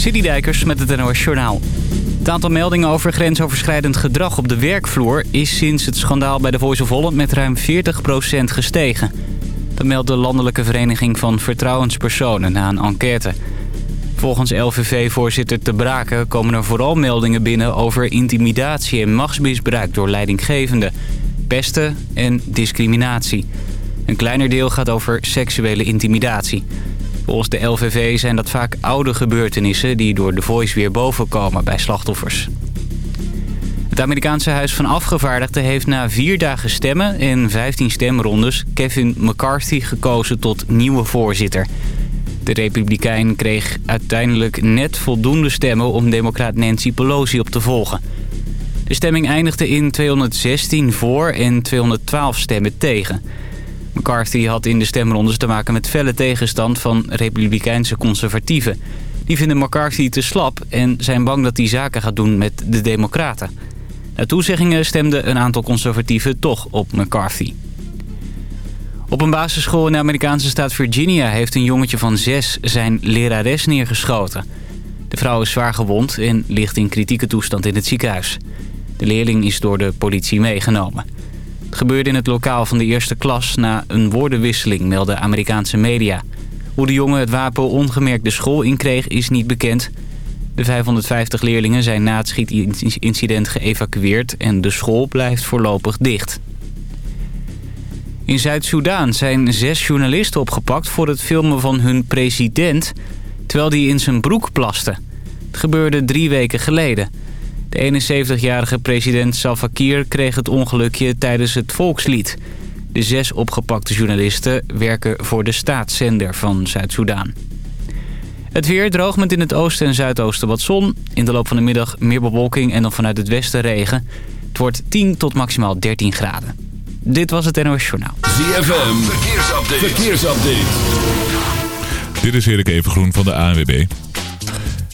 Dijkers met het NOS Journaal. Het aantal meldingen over grensoverschrijdend gedrag op de werkvloer... is sinds het schandaal bij de Voice of Holland met ruim 40% gestegen. Dat meldt de Landelijke Vereniging van Vertrouwenspersonen na een enquête. Volgens LVV-voorzitter Te Braken komen er vooral meldingen binnen... over intimidatie en machtsmisbruik door leidinggevenden, pesten en discriminatie. Een kleiner deel gaat over seksuele intimidatie... Volgens de LVV zijn dat vaak oude gebeurtenissen die door The Voice weer bovenkomen bij slachtoffers. Het Amerikaanse Huis van Afgevaardigden heeft na vier dagen stemmen en 15 stemrondes Kevin McCarthy gekozen tot nieuwe voorzitter. De republikein kreeg uiteindelijk net voldoende stemmen om democraat Nancy Pelosi op te volgen. De stemming eindigde in 216 voor en 212 stemmen tegen. McCarthy had in de stemrondes te maken met felle tegenstand van republikeinse conservatieven. Die vinden McCarthy te slap en zijn bang dat hij zaken gaat doen met de democraten. Na toezeggingen stemden een aantal conservatieven toch op McCarthy. Op een basisschool in de Amerikaanse staat Virginia heeft een jongetje van zes zijn lerares neergeschoten. De vrouw is zwaar gewond en ligt in kritieke toestand in het ziekenhuis. De leerling is door de politie meegenomen. Het gebeurde in het lokaal van de eerste klas na een woordenwisseling, melden Amerikaanse media. Hoe de jongen het wapen ongemerkt de school inkreeg is niet bekend. De 550 leerlingen zijn na het schietincident geëvacueerd en de school blijft voorlopig dicht. In Zuid-Soedan zijn zes journalisten opgepakt voor het filmen van hun president... terwijl die in zijn broek plaste. Het gebeurde drie weken geleden. De 71-jarige president Salva Kiir kreeg het ongelukje tijdens het volkslied. De zes opgepakte journalisten werken voor de staatszender van Zuid-Soedan. Het weer droog met in het oosten en zuidoosten wat zon. In de loop van de middag meer bewolking en dan vanuit het westen regen. Het wordt 10 tot maximaal 13 graden. Dit was het NOS Journaal. ZFM, verkeersupdate. verkeersupdate. Dit is Erik Evengroen van de ANWB.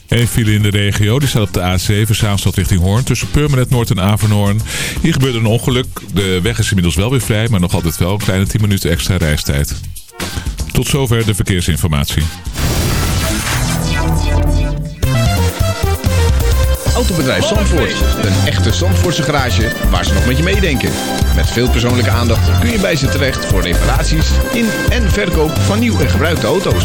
Een file in de regio, die staat op de A7, Zaanstad richting Hoorn, tussen Purmerend Noord en Avernoorn. Hier gebeurde een ongeluk. De weg is inmiddels wel weer vrij, maar nog altijd wel een kleine 10 minuten extra reistijd. Tot zover de verkeersinformatie. Autobedrijf Zandvoort. Een echte Zandvoortse garage waar ze nog met je meedenken. Met veel persoonlijke aandacht kun je bij ze terecht voor reparaties in en verkoop van nieuw en gebruikte auto's.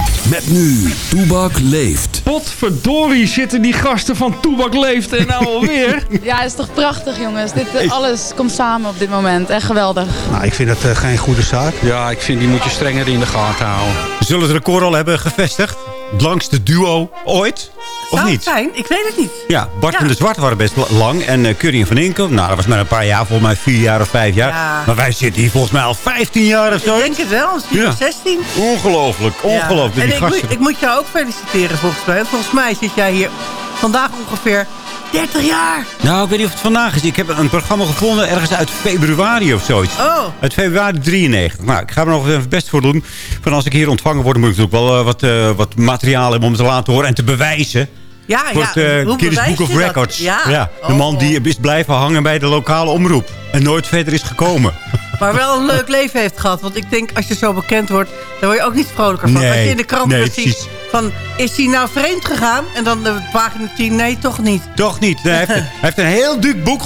Met nu, Toebak leeft. Potverdorie zitten die gasten van Toebak leeft en nou alweer. ja, het is toch prachtig jongens. Dit, eh, alles komt samen op dit moment. Echt geweldig. Nou, ik vind dat uh, geen goede zaak. Ja, ik vind die moet je strenger in de gaten houden. Zullen het record al hebben gevestigd? Het langste duo ooit? Of niet? zijn? Ik weet het niet. Ja, Bart Ja. en de Zwart waren best lang. En uh, Curry en Van Inkel, nou dat was maar een paar jaar. Volgens mij vier jaar of vijf jaar. Ja. Maar wij zitten hier volgens mij al 15 jaar of zo. Ik denk het wel, een stuk Ja. of 16. Ongelooflijk, ongelooflijk. En Die ik, gasten. moet, ik moet jou ook feliciteren volgens mij. Volgens mij zit jij hier vandaag ongeveer 30 jaar. Nou, ik weet niet of het vandaag is. Ik heb een programma gevonden ergens uit februari of zoiets. Oh. Uit februari 93. Nou, ik ga er nog even het best voor doen. Van als ik hier ontvangen word, moet ik natuurlijk wel eh, wat, eh, wat materiaal hebben om te laten horen en te bewijzen. Ja, Voor ja. eh, Guinness Book of? Records. Ja. de man Oh. die is blijven hangen bij de lokale omroep. En nooit verder is gekomen. Maar wel een leuk leven heeft gehad. Want ik denk, als je zo bekend wordt, daar word je ook niet vrolijker van. Nee, als je in de krant nee, precies. van, is hij nou vreemd gegaan? En dan de pagina 10, nee, toch niet. Toch niet. Nee, hij, heeft, hij heeft een heel dik boek,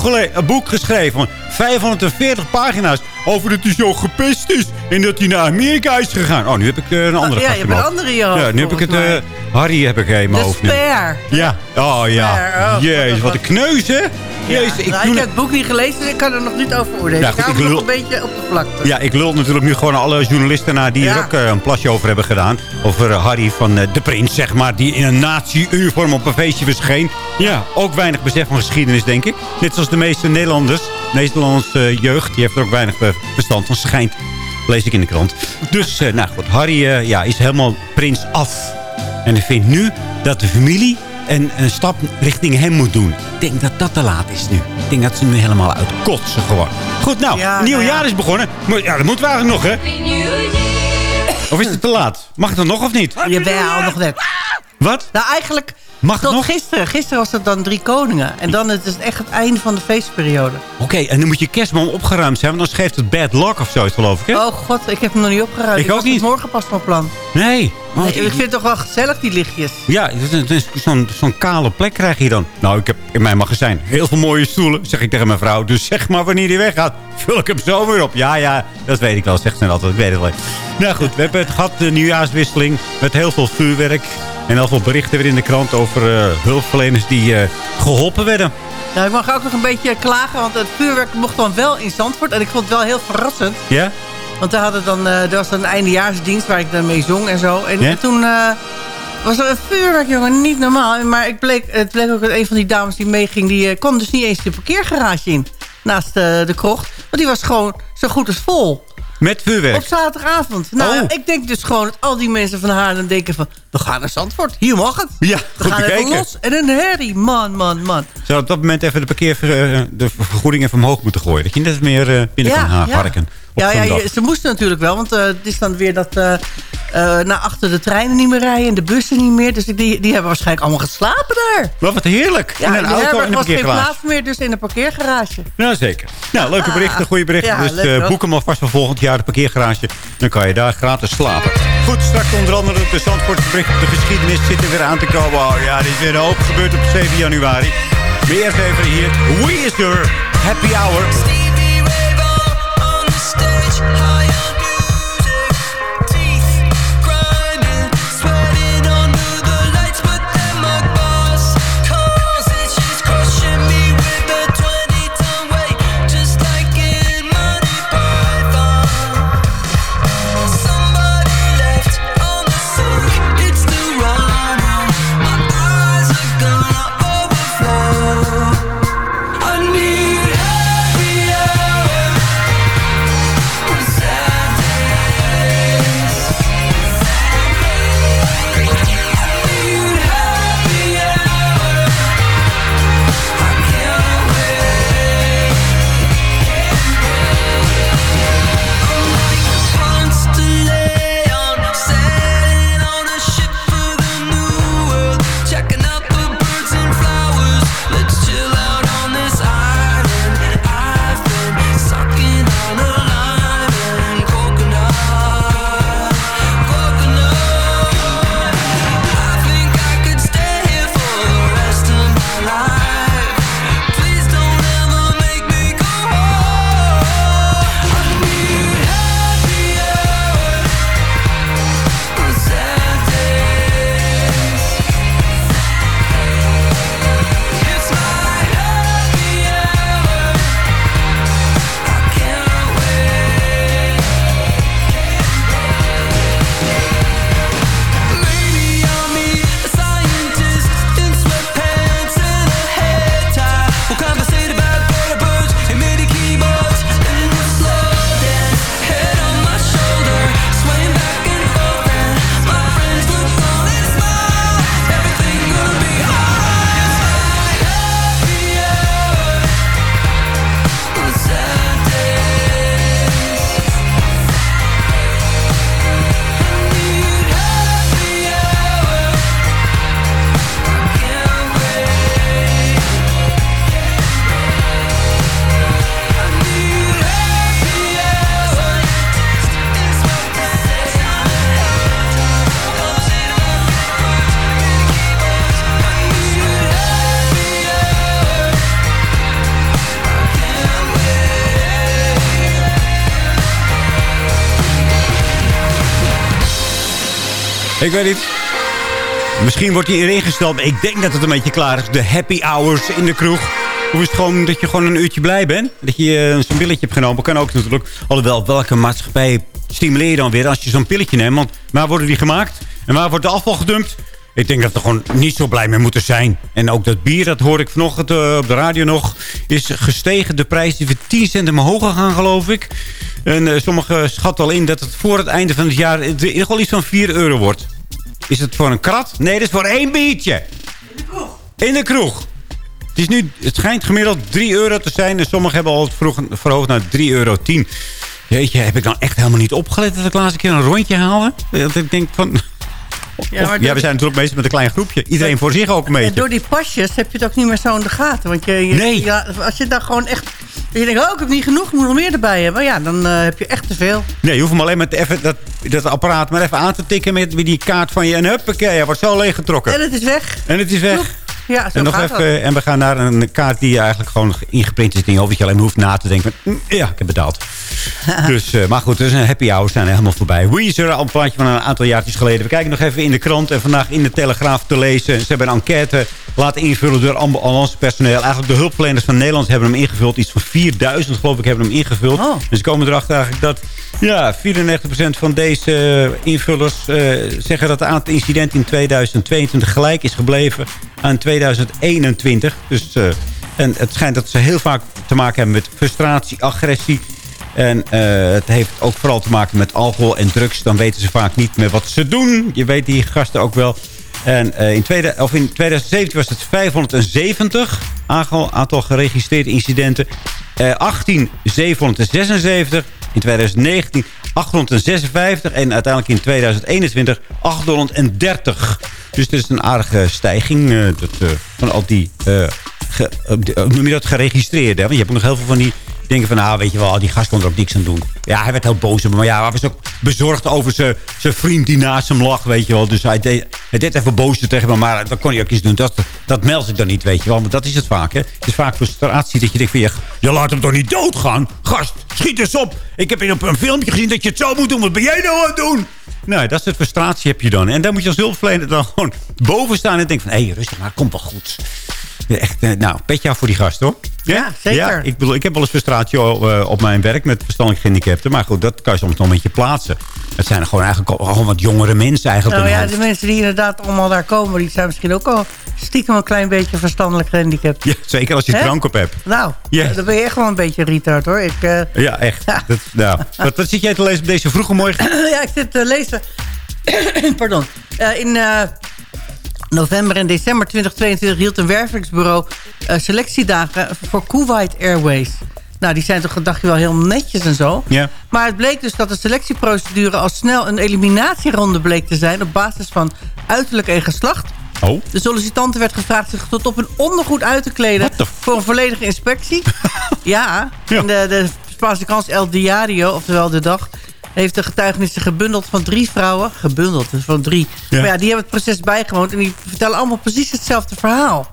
boek geschreven. Van 540 pagina's. Over dat hij zo gepest is. En dat hij naar Amerika is gegaan. Oh, nu heb ik eh, een andere ja, je hebt een andere in Ja, nu heb ik het... eh, Harry heb ik in mijn De. Spare. Ja. Oh ja. Spare, oh. Jezus, wat een kneus, hè? Ja. Jezus, ik, Nou, ik het- heb het boek niet gelezen, dus ik kan er nog niet over oordelen. Ja, ik goed, ik me nog lul- een beetje op de vlakte. Ja, ik lul natuurlijk nu gewoon alle journalisten naar die er ook eh, een plasje over hebben gedaan. Over eh, Harry van eh, de Prins, zeg maar, die in een nazi-uniform op een feestje verscheen. Ja, ook weinig besef van geschiedenis, denk ik. Net zoals de meeste Nederlanders, Nederlandse jeugd, die heeft er ook weinig verstand van. Schijnt, lees ik in de krant. Dus, nou goed, Harry ja, is helemaal prins af. En ik vind nu dat de familie en een stap richting hem moet doen. Ik denk dat dat te laat is nu. Ik denk dat ze nu helemaal uitkotsen gewoon. Goed, nou, Ja, nieuw nou ja. jaar is begonnen. Ja, dat moeten we eigenlijk nog, hè? Of is het te laat? Mag het dan nog of niet? Jawel, nog net. Wat? Nou, eigenlijk Mag tot nog? gisteren. Gisteren was het dan drie koningen. En dan het is het echt het einde van de feestperiode. Oké, en dan moet je kerstboom opgeruimd zijn. Want dan geeft het bad luck of zoiets, geloof ik, hè? Oh god, ik heb hem nog niet opgeruimd. Ik ook was niet. het morgen pas van plan. Nee. Oh, Nee, ik vind het toch wel gezellig, die lichtjes. Ja, zo'n kale plek krijg je dan. Nou, ik heb in mijn magazijn heel veel mooie stoelen, zeg ik tegen mijn vrouw. Dus zeg maar wanneer die weggaat, vul ik hem zo weer op. Ja, ja, dat weet ik wel, zegt ze altijd. Ik weet het wel. Nou goed, we hebben het gehad, de nieuwjaarswisseling. Met heel veel vuurwerk. En heel veel berichten weer in de krant over eh, hulpverleners die eh, geholpen werden. Nou, ik mag ook nog een beetje klagen, want het vuurwerk mocht dan wel in Zandvoort. En ik vond het wel heel verrassend. Ja? Want we hadden dan, eh, er was dan een eindejaarsdienst waar ik dan mee zong en zo. En toen was er een vuurwerk, jongen, niet normaal. Maar ik bleek, het bleek ook dat een van die dames die meeging... die kwam dus niet eens de parkeergarage in. Naast de krocht. Want die was gewoon zo goed als vol. Met vuurwerk. Op zaterdagavond. Nou, Oh. ik denk dus gewoon dat al die mensen van Haarlem denken van... we gaan naar Zandvoort, hier mag het. Ja, we gaan even bekeken. los. En een herrie, man, man, man. Zou op dat moment even de parkeer eh, de vergoeding even omhoog moeten gooien. Dat je net meer eh, binnen kan ha- harken. Op Ja, ja ze moesten natuurlijk wel. Want eh, het is dan weer dat eh, eh, naar achter de treinen niet meer rijden. En de bussen niet meer. Dus die, die hebben waarschijnlijk allemaal geslapen daar. Wat wat heerlijk. Ja, in in een auto in een was geen plaats meer. Dus in een parkeergarage. Nou, zeker. Nou, leuke berichten, goede berichten. Ja, dus toch? boek hem alvast voor volgend jaar, de parkeergarage. Dan kan je daar gratis slapen. Goed, straks onder andere de Zandvoortse bericht. De geschiedenis zit er weer aan te komen. Oh ja, er is weer een hoop gebeurd op 7 januari. Maar eerst even hier. Weezer, Happy Hour. I Ik weet niet. Misschien wordt hij erin gesteld, ik denk dat het een beetje klaar is. De happy hours in de kroeg. Of is het gewoon dat je gewoon een uurtje blij bent? Dat je eh, zo'n pilletje hebt genomen. Kan ook natuurlijk. Alhoewel, welke maatschappij stimuleer je dan weer als je zo'n pilletje neemt? Want waar worden die gemaakt? En waar wordt de afval gedumpt? Ik denk dat we er gewoon niet zo blij mee moeten zijn. En ook dat bier, dat hoor ik vanochtend eh, op de radio nog... is gestegen. De prijs die voor 10 cent omhoog gaan, geloof ik. En eh, sommigen schatten al in dat het voor het einde van het jaar... in ieder geval iets van 4 euro wordt. Is het voor een krat? Nee, dat is voor één biertje. In de kroeg. Het, is nu, het schijnt gemiddeld 3 euro te zijn. En sommigen hebben al het vroeg verhoogd naar 3,10 euro. Jeetje, heb ik dan echt helemaal niet opgelet dat ik laatste keer een rondje haalde? Dat ik denk van... Ja, Of- we zijn natuurlijk bezig met een klein groepje. Iedereen voor zich ook een beetje. door die pasjes heb je het ook niet meer zo in de gaten. Want je, je- Nee. ja, als je dan gewoon echt... je denkt, oh, ik heb niet genoeg, ik moet nog meer erbij hebben. Ja, dan eh, heb je echt te veel. Nee, je hoeft hem alleen met even dat, dat apparaat maar even aan te tikken met, met die kaart van je. En huppakee, hij wordt zo leeggetrokken. En het is weg. En het is weg. Ja, zo En, nog even, en we gaan naar een kaart die eigenlijk gewoon ingeprint is. Die over dat je alleen maar hoeft na te denken. van, mm, Ja, ik heb betaald. dus, eh, maar goed, dus een happy hours zijn helemaal voorbij. Weezer, al een plaatje van een aantal jaartjes geleden. We kijken nog even in de krant en vandaag in de Telegraaf te lezen. Ze hebben een enquête laten invullen door ambulancepersoneel. Eigenlijk de hulpverleners van Nederland hebben hem ingevuld. Iets van 4000 geloof ik hebben hem ingevuld. Oh. Dus ze komen erachter eigenlijk dat ja, 94% van deze eh, invullers eh, zeggen dat het aantal incidenten in 2022 gelijk is gebleven aan 2021. Dus, eh, en het schijnt dat ze heel vaak te maken hebben met frustratie, agressie. En eh, het heeft ook vooral te maken met alcohol en drugs. Dan weten ze vaak niet meer wat ze doen. Je weet die gasten ook wel. En eh, in, tweede, of in 2017 was het 570 aantal, geregistreerde incidenten. Eh 18 776. In 2019 856. En uiteindelijk in 2021 830. Dus het is een aardige stijging eh, eh, van al die... eh, ge- noem je dat? Geregistreerde. hè? Want je hebt nog heel veel van die denken van, nou, weet je wel, die gast kon er ook niks aan doen. Ja, hij werd heel boos. Maar ja, hij was ook bezorgd over zijn vriend die naast hem lag, weet je wel. Dus hij deed, hij deed even boos tegen me, maar dan kon hij ook iets doen. Dat, dat meldt ik dan niet, weet je wel. Want dat is het vaak, hè. Het is vaak frustratie dat je denkt van, je laat hem toch niet doodgaan? Gast, schiet eens op. Ik heb in op een filmpje gezien dat je het zo moet doen. Wat ben jij nou aan het doen? Nou, dat soort frustratie heb je dan. En daar moet je als hulpverlener dan gewoon boven staan en denken van... hé, hey, rustig maar, komt wel goed. Echt, eh, nou, petje af voor die gast, hoor. Ja, zeker. Ja, ik, bedoel, ik heb wel eens frustratie eh, op mijn werk met verstandelijk gehandicapten. Maar goed, dat kan je soms nog een beetje plaatsen. Het zijn gewoon eigenlijk gewoon wat jongere mensen eigenlijk. Nou ja, de mensen die inderdaad allemaal daar komen... die zijn misschien ook al stiekem een klein beetje verstandelijk gehandicapt. Ja, zeker als je drank op hebt. Nou, Ja. dan ben je echt wel een beetje retard hoor. Ik, eh, Ja, echt. Ja. Dat, nou, wat, wat zit jij te lezen op deze vroege morgen? ja, ik zit te lezen. Pardon. In november en december 2022 hield een wervingsbureau eh, selectiedagen voor Kuwait Airways. Nou, die zijn toch, dacht je wel, heel netjes en zo. Ja. Maar het bleek dus dat de selectieprocedure al snel een eliminatieronde bleek te zijn... op basis van uiterlijk en geslacht. Oh. De sollicitanten werd gevraagd zich tot op een ondergoed uit te kleden... Voor een volledige inspectie. ja, Ja. En de, de Spaanse krant El Diario, oftewel De Dag... heeft de getuigenissen gebundeld van drie vrouwen. Gebundeld, dus van drie. Ja. Maar ja, die hebben het proces bijgewoond... en die vertellen allemaal precies hetzelfde verhaal.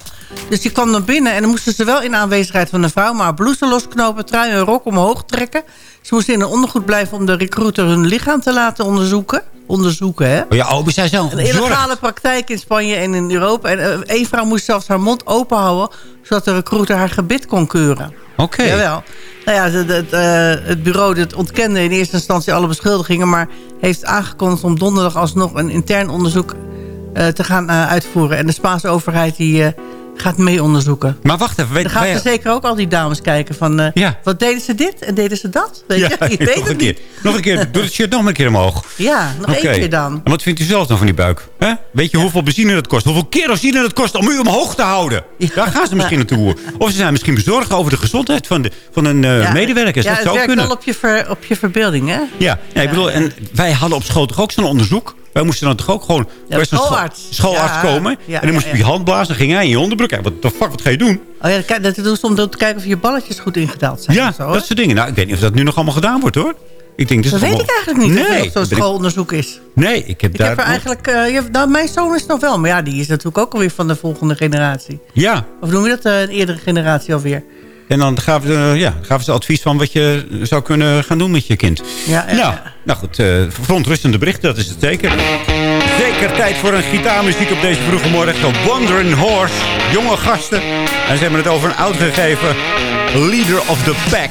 Dus die kwam dan binnen en dan moesten ze wel in aanwezigheid van een vrouw... maar blouse losknopen, trui en rok omhoog trekken. Ze moesten in een ondergoed blijven om de recruiter hun lichaam te laten onderzoeken. Onderzoeken, hè? Oh ja, oh, zijn zo Een illegale praktijk in Spanje en in Europa. En eh, één vrouw moest zelfs haar mond open houden... zodat de recruiter haar gebit kon keuren. Oké. Jawel. Nou ja, het, het, eh, bureau dit ontkende in eerste instantie alle beschuldigingen... maar heeft aangekondigd om donderdag alsnog een intern onderzoek eh, te gaan eh, uitvoeren. En de Spaanse overheid die, gaat mee onderzoeken. Maar wacht even. Weet, Dan gaan wij- ze zeker ook al die dames kijken van... eh, Ja. wat deden ze dit en deden ze dat? Weet ja, je, je weet nog het een keer. niet. Nog een keer. Doe het shirt nog een keer omhoog. Ja, nog één keer dan. En wat vindt u zelf dan van die buik? Weet je hoeveel benzine dat kost? Hoeveel kerosine dat kost om u omhoog te houden? Daar gaan ze misschien naartoe. Of ze zijn misschien bezorgd over de gezondheid van, de, van hun eh, Ja, dat zou werkt kunnen. wel op je, ver- op je verbeelding, hè? Ja, ja, ik bedoel, en wij hadden op school toch ook zo'n onderzoek? Wij moesten dan toch ook gewoon... Ja, bij zo'n scho- schoolarts. schoolarts Ja, komen. ja, en dan moest je je hand blazen. Dan ging hij in je onderbroek. Ja, wat de fuck, wat ga je doen? Oh ja, dat- dat doen ze om te kijken of je balletjes goed ingedaald zijn. Ja, zo, dat soort dingen. Nou, ik weet niet of dat nu nog allemaal gedaan wordt, hoor. Ik denk, is Dat weet allemaal- ik eigenlijk niet. Nee, of dat zo'n ik- schoolonderzoek is. nee, ik heb Ik daar... heb er eigenlijk... eh, nou, mijn zoon is nog wel. Maar ja, die is natuurlijk ook alweer van de volgende generatie. Ja, Of noem je dat eh, een eerdere generatie alweer? En dan gaven ze, ja, gaven ze advies van wat je zou kunnen gaan doen met je kind. Ja, ja, nou, ja. nou goed, eh verontrustende berichten, dat is het zeker. Zeker tijd voor een gitaarmuziek op deze vroege morgen. The Wandering Horse, jonge gasten. En ze hebben het over een uitgegeven Leader of the Pack.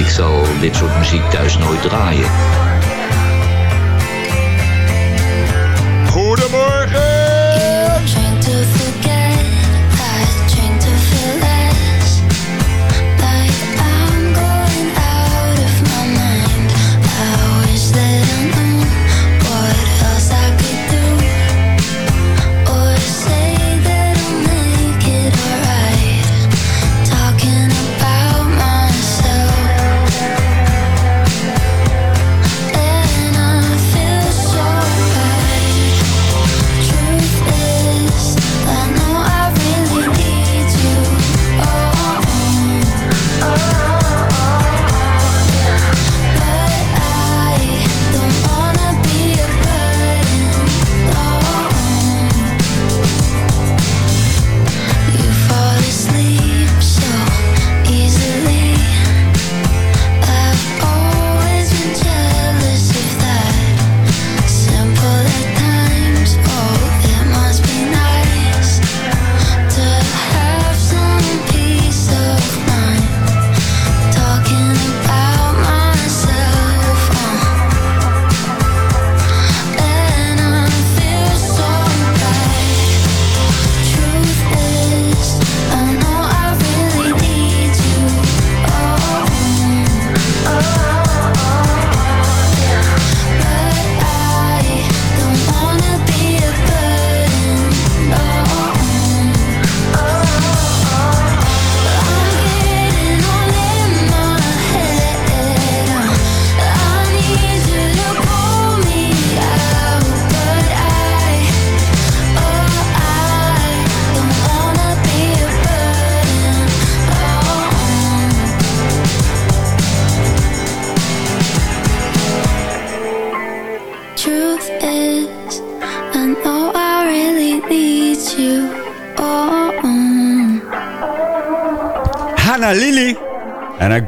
Ik zal dit soort muziek thuis nooit draaien.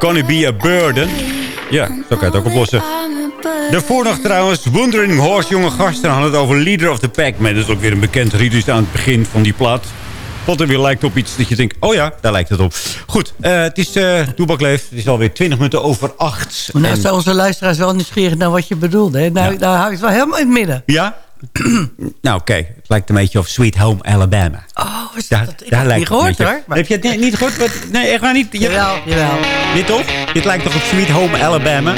Gonna be a burden. Ja, zo kan je het ook oplossen. Daarvoor nog trouwens Wondering Horse, jonge gasten hadden het over Leader of the Pack. Maar dat is ook weer een bekend lied aan het begin van die plaat. Wat er weer lijkt op iets dat je denkt, oh ja, daar lijkt het op. Goed, eh, het is uh, Toebakleef. Het is alweer 20 minuten over 8. Nou, En- zijn onze luisteraars wel nieuwsgierig naar wat je bedoelde. Hè? Nou, daar hou ik het wel helemaal in het midden. Ja? nou, oké. Het lijkt een beetje op Sweet Home Alabama. Oh, is Daar, dat? Ik daar heb het niet gehoord hoor. Maar- Heb je het niet, niet gehoord? Wat- Nee, echt waar niet? Je- Jawel, jawel. Dit toch? Dit lijkt toch op Sweet Home Alabama?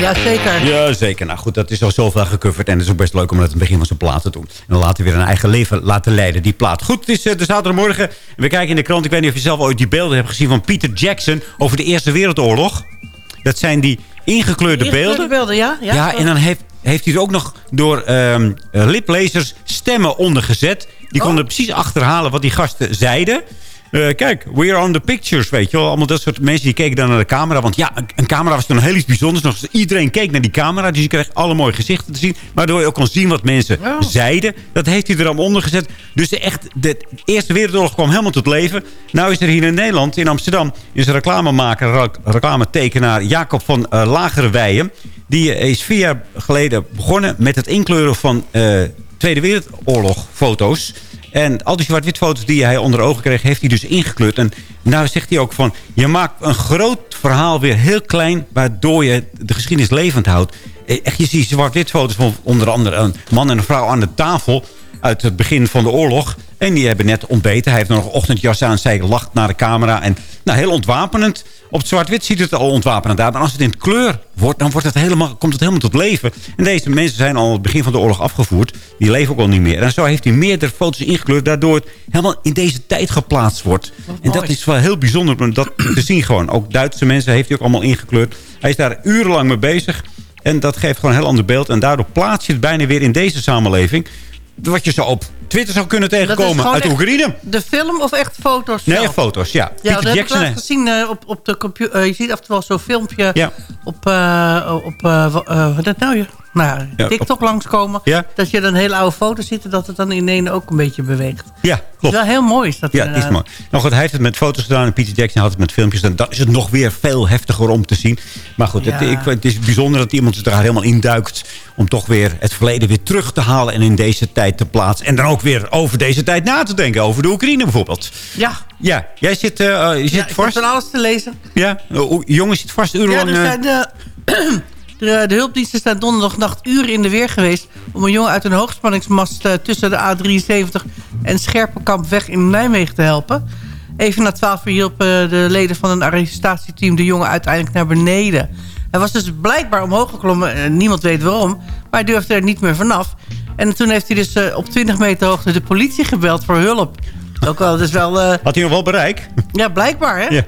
Ja, zeker. Ja, zeker. Nou goed, dat is al zoveel gecoverd. En het is ook best leuk om dat in het begin van zijn plaat te doen. En dan later weer een eigen leven laten leiden, die plaat. Goed, het is eh, de zaterdagmorgen. We kijken in de krant. Ik weet niet of je zelf ooit die beelden hebt gezien van Peter Jackson... over de Eerste Wereldoorlog. Dat zijn die ingekleurde Ingekleurde beelden. beelden, ja. Ja, Ja, en dan heeft, heeft hij er ook nog door ehm liplezers stemmen ondergezet. Die Oh. konden precies achterhalen wat die gasten zeiden. Eh, kijk, we're on the pictures, weet je wel. Allemaal dat soort mensen die keken dan naar de camera. Want ja, een, camera was toen heel iets bijzonders. Nog, iedereen keek naar die camera. Dus je kreeg alle mooie gezichten te zien. Waardoor je ook kon zien wat mensen Oh. zeiden. Dat heeft hij er allemaal onder gezet. Dus echt, de Eerste Wereldoorlog kwam helemaal tot leven. Nou is er hier in Nederland, in Amsterdam... is een reclamemaker, re- reclametekenaar Jacob van uh, Lagerenweijen. Die is vier jaar geleden begonnen met het inkleuren van eh, Tweede Wereldoorlog foto's. En al die zwart-wit foto's die hij onder ogen kreeg, heeft hij dus ingekleurd. En nou zegt hij ook van, je maakt een groot verhaal weer heel klein... waardoor je de geschiedenis levend houdt. Eh, Echt, je ziet zwart-wit foto's van onder andere een man en een vrouw aan de tafel... uit het begin van de oorlog. En die hebben net ontbeten. Hij heeft nog een ochtendjas aan. Zij lacht naar de camera. En nou, heel ontwapenend. Op het zwart-wit ziet het al ontwapenend uit. Maar als het in kleur wordt, dan wordt het helemaal, komt het helemaal tot leven. En deze mensen zijn al het begin van de oorlog afgevoerd. Die leven ook al niet meer. En zo heeft hij meerdere foto's ingekleurd. Daardoor het helemaal in deze tijd geplaatst wordt. En dat is wel heel bijzonder om dat te zien gewoon. Ook Duitse mensen heeft hij ook allemaal ingekleurd. Hij is daar urenlang mee bezig. En dat geeft gewoon een heel ander beeld. En daardoor plaats je het bijna weer in deze samenleving. Wat je zo op Twitter zou kunnen Dat is tegenkomen uit Oekraïne. De film of echt foto's Nee, foto's, ja. Ja, Peter dat heb ik Jackson. gezien eh, op, op de computer. je ziet af en toe wel zo'n filmpje Ja. op, eh, op eh, wa- eh, wat dat nou? Nou, Ja, TikTok langskomen. Ja. Dat je dan een hele oude foto ziet en dat het dan ineens ook een beetje beweegt. Ja, Het is klopt. wel heel mooi. Is dat Ja, is inderdaad. mooi. Nou goed, hij heeft het met foto's gedaan en Peter Jackson had het met filmpjes. Dan, dan is het nog weer veel heftiger om te zien. Maar goed, het, Ja. ik, het is bijzonder dat iemand zich daar helemaal induikt... om toch weer het verleden weer terug te halen en in deze tijd te plaatsen. En dan ook weer over deze tijd na te denken. Over de Oekraïne bijvoorbeeld. Ja, Ja, jij zit, eh, eh, je zit ja ik heb vast. van alles te lezen. Ja, jongen zit vast Ja, urenlang... er eh, zijn de, de, de hulpdiensten zijn donderdagnacht uren in de weer geweest... om een jongen uit een hoogspanningsmast eh, tussen de A73 en Scherpenkampweg in Nijmegen te helpen. Even na twaalf uur hielpen de leden van een arrestatieteam de jongen uiteindelijk naar beneden. Hij was dus blijkbaar omhoog geklommen, eh, niemand weet waarom... maar hij durfde er niet meer vanaf. En toen heeft hij dus eh, op 20 meter hoogte de politie gebeld voor hulp. Ook wel, dus wel... eh, had hij nog wel bereik? ja, blijkbaar, hè? Ja.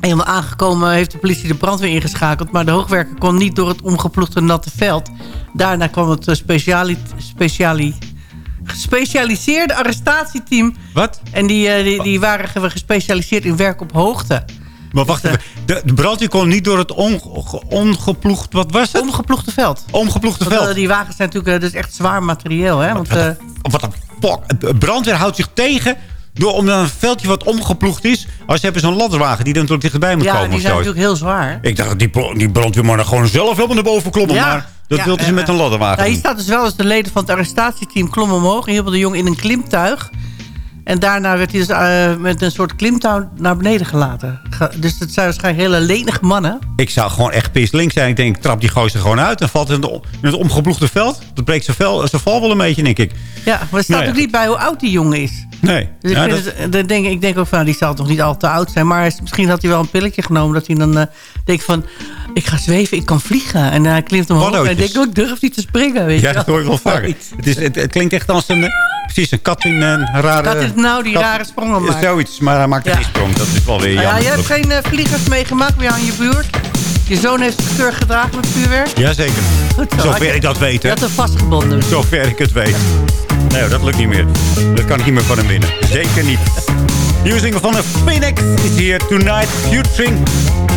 Eenmaal aangekomen heeft de politie de brandweer ingeschakeld... maar de hoogwerker kon niet door het omgeploegde natte veld. Daarna kwam het eh, speciali speciali gespecialiseerde arrestatieteam... Wat? en die, eh, die, die waren ge- gespecialiseerd in werk op hoogte. Maar wacht Dus, even. De, de brandweer kon niet door het onge- ongeploegd... Wat was het? Omgeploegde veld. Omgeploegde Want, veld. eh, die wagens zijn natuurlijk eh, dus echt zwaar materieel, hè? Want, eh, Wat een fuck. De Brandweer houdt zich tegen door om een veldje wat omgeploegd is. Als ze hebben zo'n ladderwagen die dan natuurlijk dichterbij moet ja, komen. die of zijn natuurlijk heel zwaar. Ik dacht, die, die brandweermannen gewoon zelf helemaal naar boven klommen. Maar dat ja, wilden ze met een ladderwagen Ja, hier staat dus wel eens de leden van het arrestatieteam klommen omhoog... en hielpen de jongen in een klimtuig. En daarna werd hij dus eh, met een soort klimtouw naar beneden gelaten. Ge- dus het zijn waarschijnlijk hele lenige mannen. Ik zou gewoon echt pist links zijn. Ik denk, trap die gozer gewoon uit. En valt in, de, in het omgeploegde veld. Dat breekt zijn, vel, zijn val wel een beetje, denk ik. Ja, maar er staat Nou ja. ook niet bij hoe oud die jongen is. Nee. Dus ik, Ja, vind dat- het, dan denk, ik- denk ook van, nou, die zal toch niet al te oud zijn. Maar is- misschien had hij wel een pilletje genomen. Dat hij dan eh, denkt van, ik ga zweven, ik kan vliegen. En hij klimt omhoog en denkt, oh, ik durf niet te springen. Weet ja, dat hoor ik wel. Zoiets. Het, is, het, het klinkt echt als een, eh, precies een kat in een rare... Kat in het nauw die kat- rare sprongen maakt. Zoiets, maar hij maakt Ja. geen sprong. Dat is wel weer Nou ja, jammer. je hebt geen eh, vliegers meegemaakt bij jou in je buurt. Je zoon heeft zich keurig gedragen met vuurwerk. Jazeker. Goed zo. Zover ik dat weet, hè. had hem vastgebonden. Zover ik het weet. Nee, dat lukt niet meer. Dat kan ik niet meer van hem winnen. Zeker niet. Nieuwe van de Phoenix is hier. Tonight featuring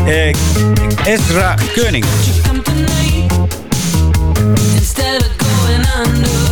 eh, Ezra Koenig. Instead of going under,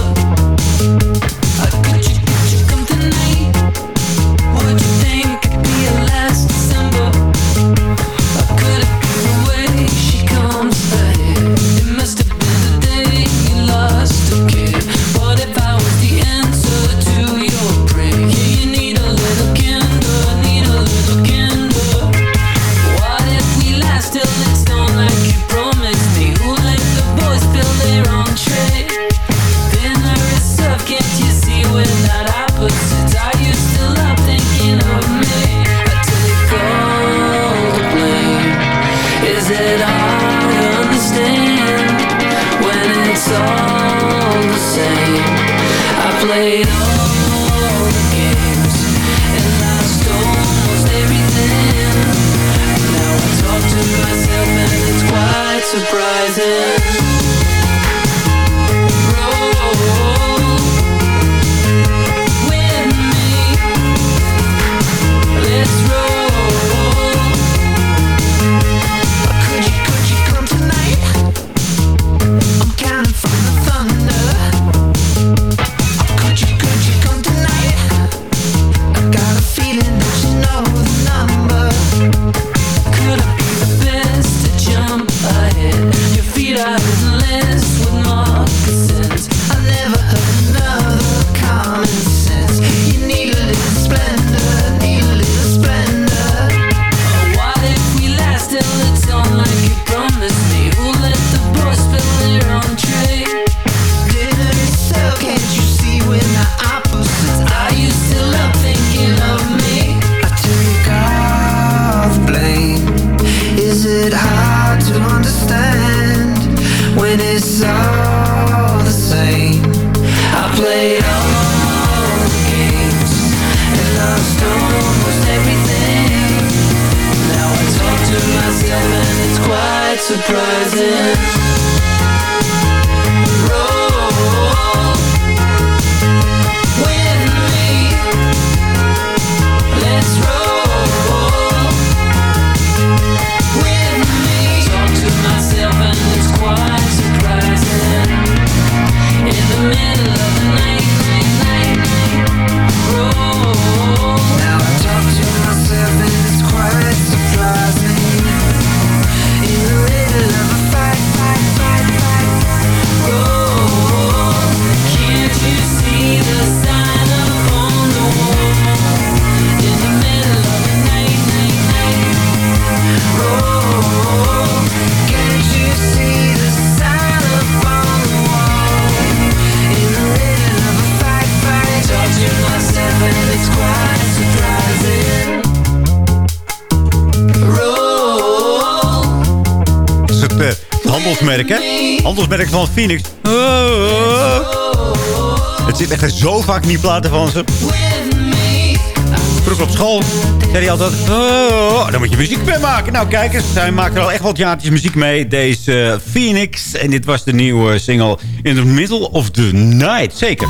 van Phoenix. Oh, oh, oh. Het zit echt zo vaak in die platen van ze. Vroeger op school zei hij altijd... Oh, dan moet je muziek mee maken. Nou, kijk eens. Zij maken er al echt wat jaartjes muziek mee. Deze eh, Phoenix. En dit was de nieuwe single In the Middle of the Night. Zeker.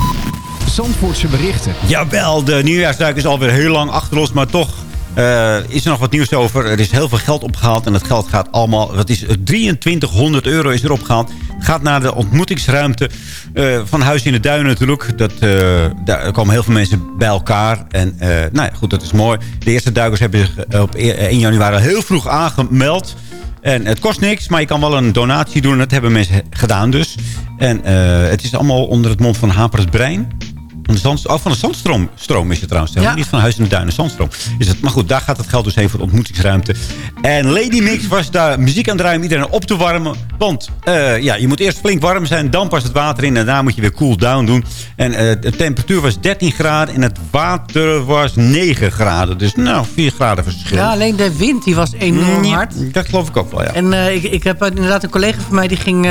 Zandvoortse berichten. Jawel, de nieuwjaarsduik is alweer heel lang achter ons. Maar toch eh, is er nog wat nieuws over. Er is heel veel geld opgehaald. En dat geld gaat allemaal... Wat is het? 2300 euro is er opgehaald. Gaat naar de ontmoetingsruimte eh, van Huis in de Duinen natuurlijk. Dat, eh, daar komen heel veel mensen bij elkaar. En eh, nou ja, goed, dat is mooi. De eerste duikers hebben zich op 1 januari heel vroeg aangemeld. En het kost niks, maar je kan wel een donatie doen. Dat hebben mensen gedaan dus. En het is allemaal onder het mond van Hapers Brein. Van de, zand, oh, van de zandstroom stroom is het trouwens. Ja. Niet van Huis in de Duinen, zandstroom. Is het. Maar goed, daar gaat het geld dus heen voor de ontmoetingsruimte. En Lady Mix was daar muziek aan het draaien om iedereen op te warmen. Want eh, ja, je moet eerst flink warm zijn, dan pas het water in. En daarna moet je weer cool down doen. En eh, de temperatuur was 13 graden en het water was 9 graden. Dus nou, 4 graden verschil. Ja, alleen de wind die was enorm Ja, hard. Dat geloof ik ook wel, ja. En eh, ik, ik heb inderdaad een collega van mij die ging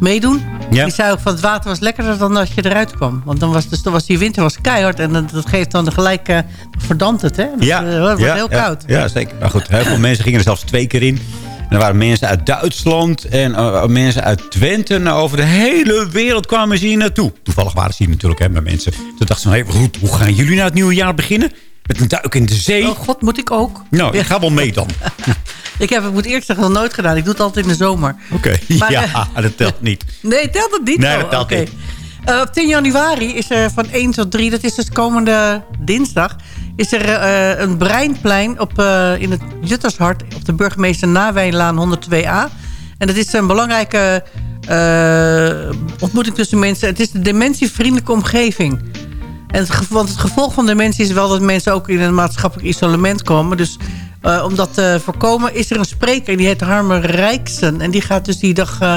meedoen. Ja. Die zei ook van het water was lekkerder dan als je eruit kwam. Want dan was, dus, dan was die winter was keihard. En dat, dat geeft dan gelijk, eh verdampt het hè. Dat, Ja, eh, wordt ja, heel koud. Ja, zeker. Maar goed, heel veel mensen gingen er zelfs twee keer in. En er waren mensen uit Duitsland en eh, mensen uit Twente. Nou, over de hele wereld kwamen ze hier naartoe. Toevallig waren ze hier natuurlijk, hè, met mensen. Toen dachten ze, hey, hoe, hoe gaan jullie nou het nieuwe jaar beginnen? Met een duik in de zee? Oh god, moet ik ook? nou, ik ga wel mee dan. Ik heb het moet eerst zeggen nog nooit gedaan. Ik doe het altijd in de zomer. Oké, Maar, ja, eh, dat telt niet. Nee, telt het niet? Nee, Oh, dat telt oké. niet. Eh, op 10 januari is er van 1 tot 3, dat is dus komende dinsdag... is er eh, een breinplein op, in het Juttershart... op de burgemeester Nawijnlaan 102a. En dat is een belangrijke ontmoeting tussen mensen. Het is de dementievriendelijke omgeving. En het, want het gevolg van dementie is wel dat mensen ook in een maatschappelijk isolement komen. Dus eh, om dat te voorkomen is er een spreker. Die heet Harmer Rijksen. En die gaat dus die dag eh,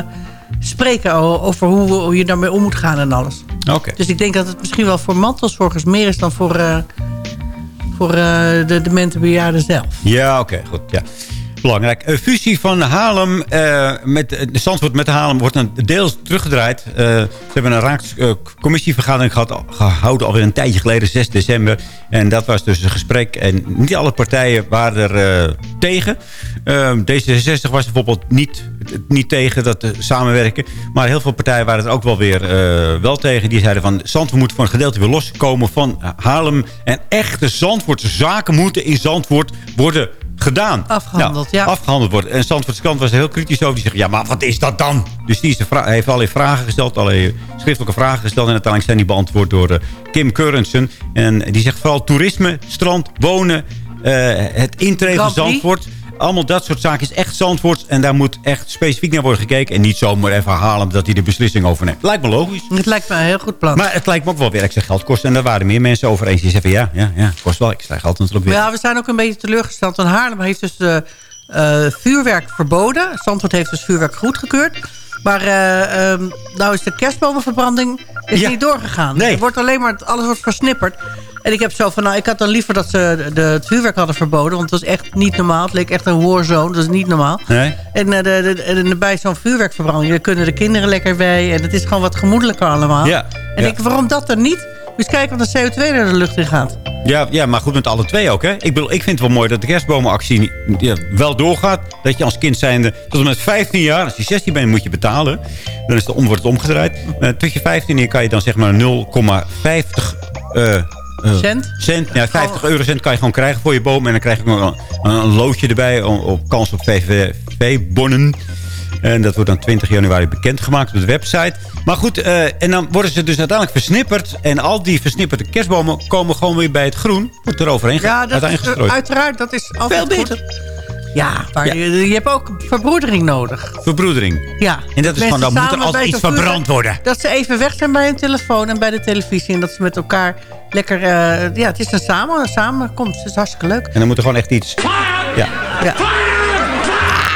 spreken over hoe, hoe je daarmee om moet gaan en alles. Oké. Dus ik denk dat het misschien wel voor mantelzorgers meer is dan voor, eh, voor de demente bejaarden zelf. Ja, oké, goed. Ja. Belangrijk. Een fusie van Haarlem eh, met de Zandvoort met Haarlem wordt een deels teruggedraaid. Eh, ze hebben een raadscommissievergadering gehouden alweer een tijdje geleden, 6 december. En dat was dus een gesprek. En niet alle partijen waren er eh, tegen. Eh, D66 was bijvoorbeeld niet, niet tegen dat eh, samenwerken. Maar heel veel partijen waren er ook wel weer eh, wel tegen. Die zeiden van Zandvoort moet voor een gedeelte weer loskomen van Haarlem. En echte Zandvoortse zaken moeten in Zandvoort worden gedaan. Afgehandeld, Nou, ja. Afgehandeld worden. En Zandvoortse kant was er heel kritisch over. Die zegt, ja, maar wat is dat dan? Dus die heeft allerlei vragen gesteld. Allerlei schriftelijke vragen gesteld. En uiteindelijk zijn die beantwoord door eh, Kim Currensen. En die zegt vooral toerisme, strand, wonen, eh, het intreden van. Zandvoort. Allemaal dat soort zaken is echt Zandvoort. En daar moet echt specifiek naar worden gekeken. En niet zomaar even halen dat hij de beslissing overneemt. Lijkt me logisch. Het lijkt me een heel goed plan. Maar het lijkt me ook wel weer extra geld kosten. En daar waren meer mensen over eens. Die zeggen, ja, ja, ja, kost wel extra geld natuurlijk weer. Ja, we zijn ook een beetje teleurgesteld. Want Haarlem heeft dus eh, eh, vuurwerk verboden. Zandvoort heeft dus vuurwerk goedgekeurd. Maar ehm, nou is de kerstbomenverbranding is Ja. niet doorgegaan. Nee. Het wordt alleen maar, alles wordt versnipperd. En ik heb zo van, nou, ik had dan liever dat ze de, het vuurwerk hadden verboden. Want het was echt niet normaal. Het leek echt een warzone. Dat is niet normaal. Nee? En, eh, de, de, en bij zo'n vuurwerkverbranding daar kunnen de kinderen lekker bij. En het is gewoon wat gemoedelijker allemaal. Ja, En ja. ik, waarom dat dan niet? Dus kijken of de CO2 naar de lucht in gaat. Ja, ja, maar goed met alle twee ook. Hè? Ik, bedoel, ik vind het wel mooi dat de kerstbomenactie ja, wel doorgaat. Dat je als kind zijnde tot en met 15 jaar... als je 16 bent moet je betalen. Dan is de om, wordt het omgedraaid. Uh, tot je 15 jaar kan je dan zeg maar 0,50... eh, eh, Cent? cent ja, 50 eurocent kan je gewoon krijgen voor je boom. En dan krijg je nog een, een loodje erbij op, op kans op VVV-bonnen. En dat wordt dan 20 januari bekendgemaakt op de website. Maar goed, eh, en dan worden ze dus uiteindelijk versnipperd. En al die versnipperde kerstbomen komen gewoon weer bij het groen. Wordt er overheen Ja, dat is, gestrooid. uiteraard. Dat is altijd Veel goed. beter. Ja, maar Ja. Je, je hebt ook verbroedering nodig. Verbroedering. Ja. En dat is dan moet er altijd iets verbrand worden. Dat ze even weg zijn bij hun telefoon en bij de televisie. En dat ze met elkaar lekker... eh, ja, het is een, samen, een samenkomst. Het is hartstikke leuk. En dan moet er gewoon echt iets... Ja. Ja.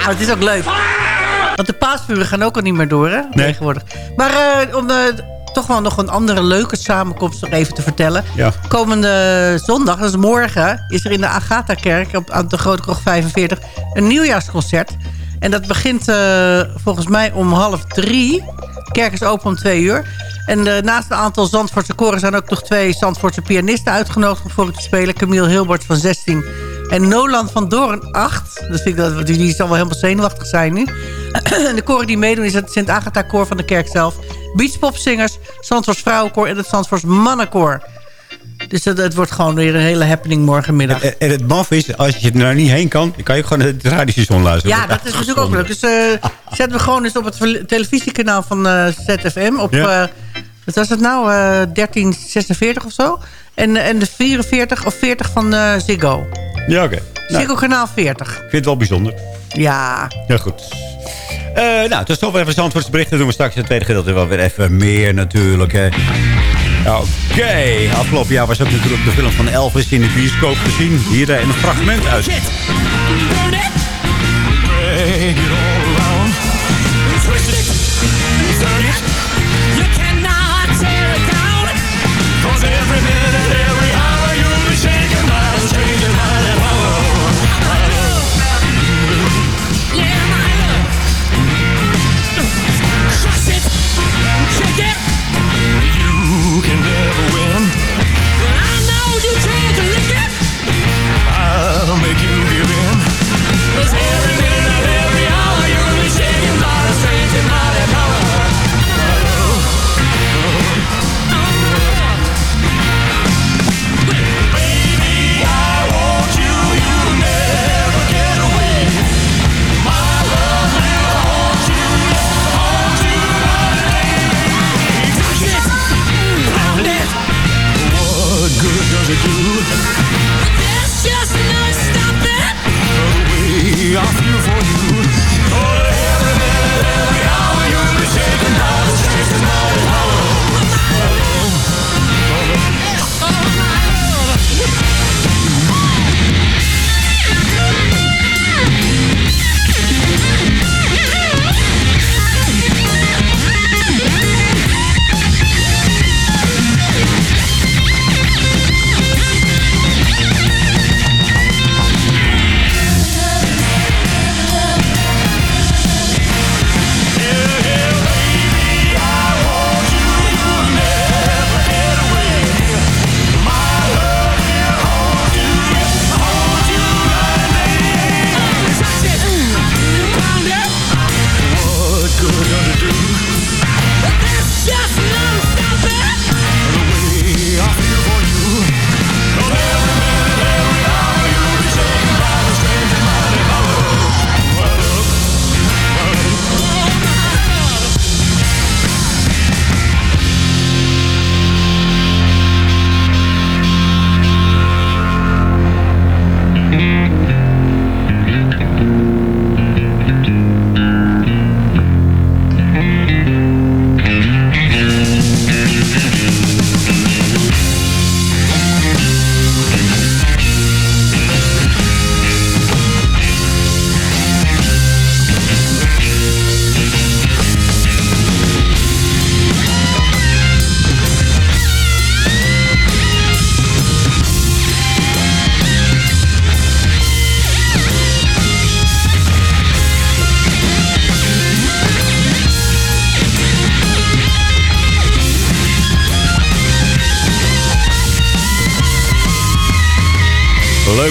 Ah, het is ook leuk. Want de paasvuren gaan ook al niet meer door, hè? Tegenwoordig. Maar eh, om eh, toch wel nog een andere leuke samenkomst nog even te vertellen. Ja. Komende zondag, dat is morgen, is er in de Agatha-kerk op, aan de Grote Krocht 45 een nieuwjaarsconcert. En dat begint eh, volgens mij om half drie. Kerk is open om twee uur. En eh, naast een aantal Zandvoortse koren zijn ook nog twee Zandvoortse pianisten uitgenodigd om voor te spelen. Camille Hilbert van 16 en Nolan van Doorn 8. Dat vind ik dat, die zal wel helemaal zenuwachtig zijn nu. de koren die meedoen is het Sint Agatha koor van de kerk zelf. Beachpopzingers, Zandvoorts vrouwenkoor en het Zandvoorts mannenkoor. Dus het, het wordt gewoon weer een hele happening morgenmiddag. En, en het maf is, als je er nou niet heen kan... dan kan je gewoon het radiostation luisteren. Ja, dat is natuurlijk ook leuk. Dus eh, zetten we gewoon eens op het televisiekanaal van eh, ZFM. Op, Ja. eh, wat was het nou? eh 1346 of zo. En, en de 44 of 40 van Ziggo. Ja, oké. Nou, Ziggo kanaal 40. ik vind het wel bijzonder. Ja. Ja, goed. Eh nou, tot zover even Zandvoortse berichten. doen we straks in het tweede gedeelte wel weer even meer natuurlijk. hè. Oké, afgelopen jaar was ook natuurlijk de film van Elvis in de bioscoop gezien. Hier eh, een fragment uit.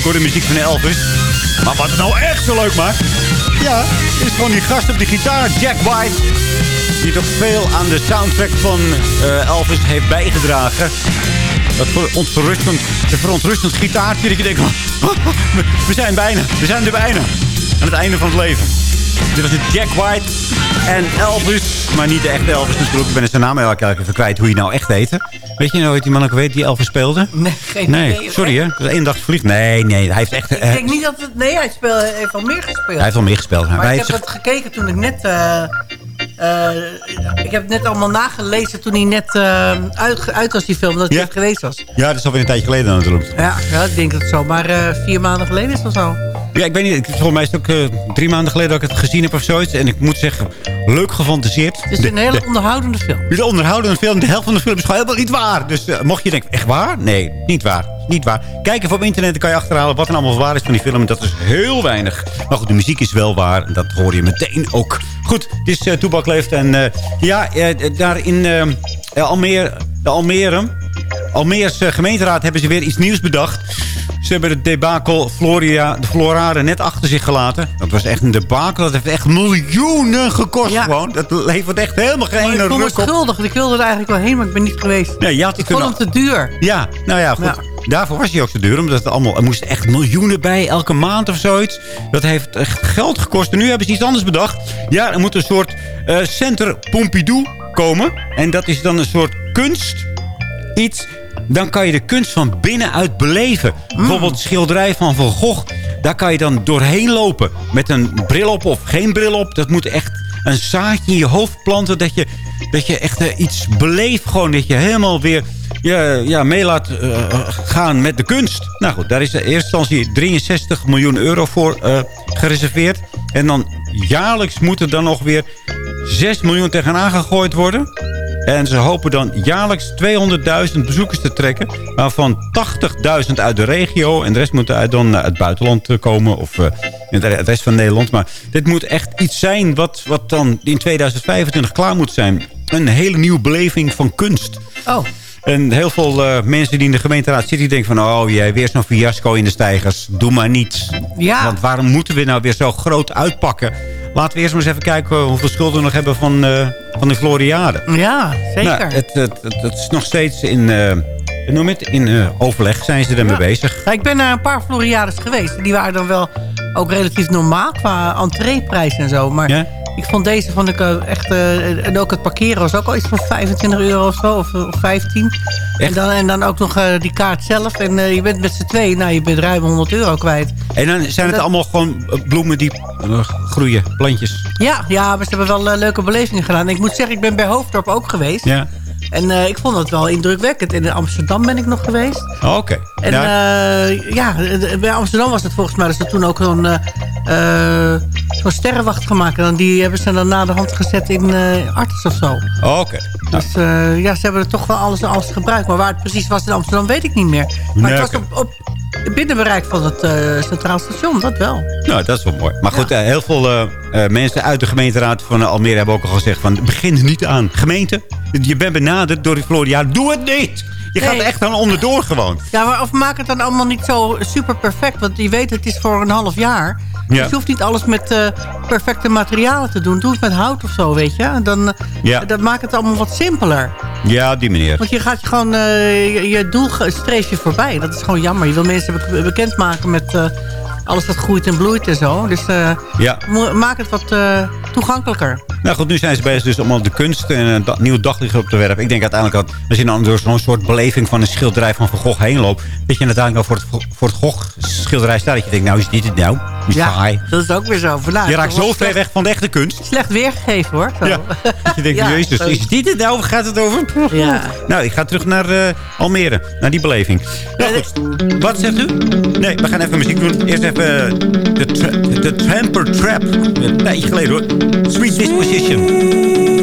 Hoor, de muziek van Elvis. Maar wat het nou echt zo leuk maakt... Ja, is gewoon die gast op de gitaar, Jack White. Die toch veel aan de soundtrack van eh, Elvis heeft bijgedragen. Dat ver- ontrustend, een verontrustend gitaartje. Dat je denkt, we zijn bijna, we zijn er bijna. Aan het einde van het leven. Dit was Jack White en Elvis. Maar niet de echte Elvis natuurlijk. Ik ben zijn naam elke keer even kwijt hoe hij nou echt heette. Weet je nou hoe die man ook weet die Elvis speelde? Nee, geen Nee, idee. sorry hè. Dat was één dag vliegt. Nee, nee, hij heeft echt... Ik eh, denk niet dat het... Nee, hij speelt, heeft al meer gespeeld. hij heeft al meegespeeld. Maar hij ik heb zich- het gekeken toen ik net... eh, eh, ik heb het net allemaal nagelezen toen hij net uit, uit was, die film. Dat hij Ja? net geweest was. Ja, dat is alweer een tijdje geleden natuurlijk. Ja, ja, ik denk dat het zo maar vier maanden geleden is of zo. Ja, ik weet niet. Volgens mij is het ook drie maanden geleden dat ik het gezien heb of zoiets. En ik moet zeggen, leuk gefantaseerd. Het is een hele onderhoudende film. De onderhoudende film, de helft van de film is gewoon helemaal niet waar. Dus eh, mocht je denken, echt waar? Nee, niet waar. Niet waar. Kijk even op internet, dan kan je achterhalen wat er allemaal waar is van die film. En dat is heel weinig. Maar goed, de muziek is wel waar. Dat hoor je meteen ook. Goed, dit is uh, Toebak Leeft. En eh, ja, daar in Almere, de Almere... Almeers gemeenteraad hebben ze weer iets nieuws bedacht. Ze hebben het debakel Floria, de Florade net achter zich gelaten. Dat was echt een debakel. Dat heeft echt miljoenen gekost gewoon. Dat levert echt helemaal geen Maar ik ene voel me ruk op. schuldig. Ik wilde er eigenlijk wel heen, maar ik ben niet geweest. Nee, je had ik vond hem te duur. Ja, nou ja, goed. Daarvoor was hij ook zo duur. Omdat het allemaal, er moesten echt miljoenen bij, elke maand of zoiets. Dat heeft echt geld gekost. En nu hebben ze iets anders bedacht. Ja, er moet een soort eh Center Pompidou komen. En dat is dan een soort kunst. Iets. Dan kan je de kunst van binnenuit beleven. Bijvoorbeeld schilderij van Van Gogh. Daar kan je dan doorheen lopen. Met een bril op of geen bril op. Dat moet echt een zaadje in je hoofd planten. Dat je, dat je echt eh, iets beleeft. Gewoon dat je helemaal weer ja, ja, mee laat eh, gaan met de kunst. Nou goed, daar is in eerste instantie 63 miljoen euro voor eh, gereserveerd. En dan jaarlijks moet er dan nog weer 6 miljoen tegenaan gegooid worden. En ze hopen dan jaarlijks 200.000 bezoekers te trekken. Waarvan 80.000 uit de regio. En de rest moet uit, dan uit het buitenland eh, komen. Of eh, in de rest van Nederland. Maar dit moet echt iets zijn wat, wat dan in 2025 klaar moet zijn. Een hele nieuwe beleving van kunst. Oh. En heel veel eh, mensen die in de gemeenteraad zitten... die denken van, oh jee, weer zo'n fiasco in de stijgers. Doe maar niets. Ja. Want waarom moeten we nou weer zo groot uitpakken? Laten we eerst maar eens even kijken hoeveel schulden we nog hebben van, eh, van de Floriade. Ja, zeker. Nou, het, het, het, het is nog steeds in, eh, noem het? in eh, overleg zijn ze ermee bezig. Ja, ik ben naar een paar Floriades geweest. Die waren dan wel ook relatief normaal qua entreeprijs en zo. Maar ik vond deze vond ik eh, echt... eh, en ook het parkeren was ook al iets van 25 euro of zo. Of, of 15. En dan, en dan ook nog eh, die kaart zelf. En je bent met z'n twee. Nou, je bent ruim 100 euro kwijt. En dan zijn het Dat- allemaal gewoon bloemen die groeien, plantjes. Ja, ja, maar ze hebben wel leuke belevingen gedaan. En ik moet zeggen, ik ben bij Hoofddorp ook geweest. Ja. En eh, ik vond het wel indrukwekkend. En in Amsterdam ben ik nog geweest. Oh, Oké. En Nou, eh, ja, bij Amsterdam was het volgens mij... dat ze toen ook zo'n eh, zo'n sterrenwacht gemaakt. En die hebben ze dan na de hand gezet in Artis of zo. oh, Oké. Dus ja, ze hebben er toch wel alles, alles gebruikt. Maar waar het precies was in Amsterdam, weet ik niet meer. Maar Nee, het was op, op binnenbereik van het Centraal Station, dat wel. Nou, dat is wel mooi. Maar goed, heel veel mensen uit de gemeenteraad van Almere hebben ook al gezegd van... begin niet aan. Gemeente, je bent benaderd door die Floria. Doe het niet! Je gaat Nee. er echt aan onderdoor gewoon. Ja, maar of maak het dan allemaal niet zo super perfect. Want je weet, het is voor een half jaar. Ja. Dus je hoeft niet alles met eh, perfecte materialen te doen. Doe het met hout of zo, weet je. Dan, eh, Ja. dan maakt het allemaal wat simpeler. Ja, die manier. Want je gaat je gewoon eh, je, je doel streef je voorbij. Dat is gewoon jammer. Je wil mensen be- bekendmaken met alles wat groeit en bloeit en zo. Dus eh, Ja. maak het wat eh, toegankelijker. Nou goed, nu zijn ze bezig dus om al de kunst en een da- nieuw daglicht op te werpen. Ik denk uiteindelijk dat als je dan door zo'n soort beleving van een schilderij van Van Gogh heen loopt... dat je uiteindelijk wel voor het, voor het Gogh schilderij staat. Dat je denkt, nou is dit het nou? Is saai. dat is ook weer zo. Van, nou, Je raakt zo ver slecht- weg van de echte kunst. Slecht weergegeven hoor. Zo. Ja. Dat je denkt, Ja, jezus, zo. is dit het nou? Of gaat het over? Ja. Nou, ik ga terug naar eh, Almere. Naar die beleving. Nou goed, wat zegt u? Nee, we gaan even muziek doen. Eerst even eh, de, tra de Tramper Trap. Een tijdje geleden hoor. Sweet Disposition.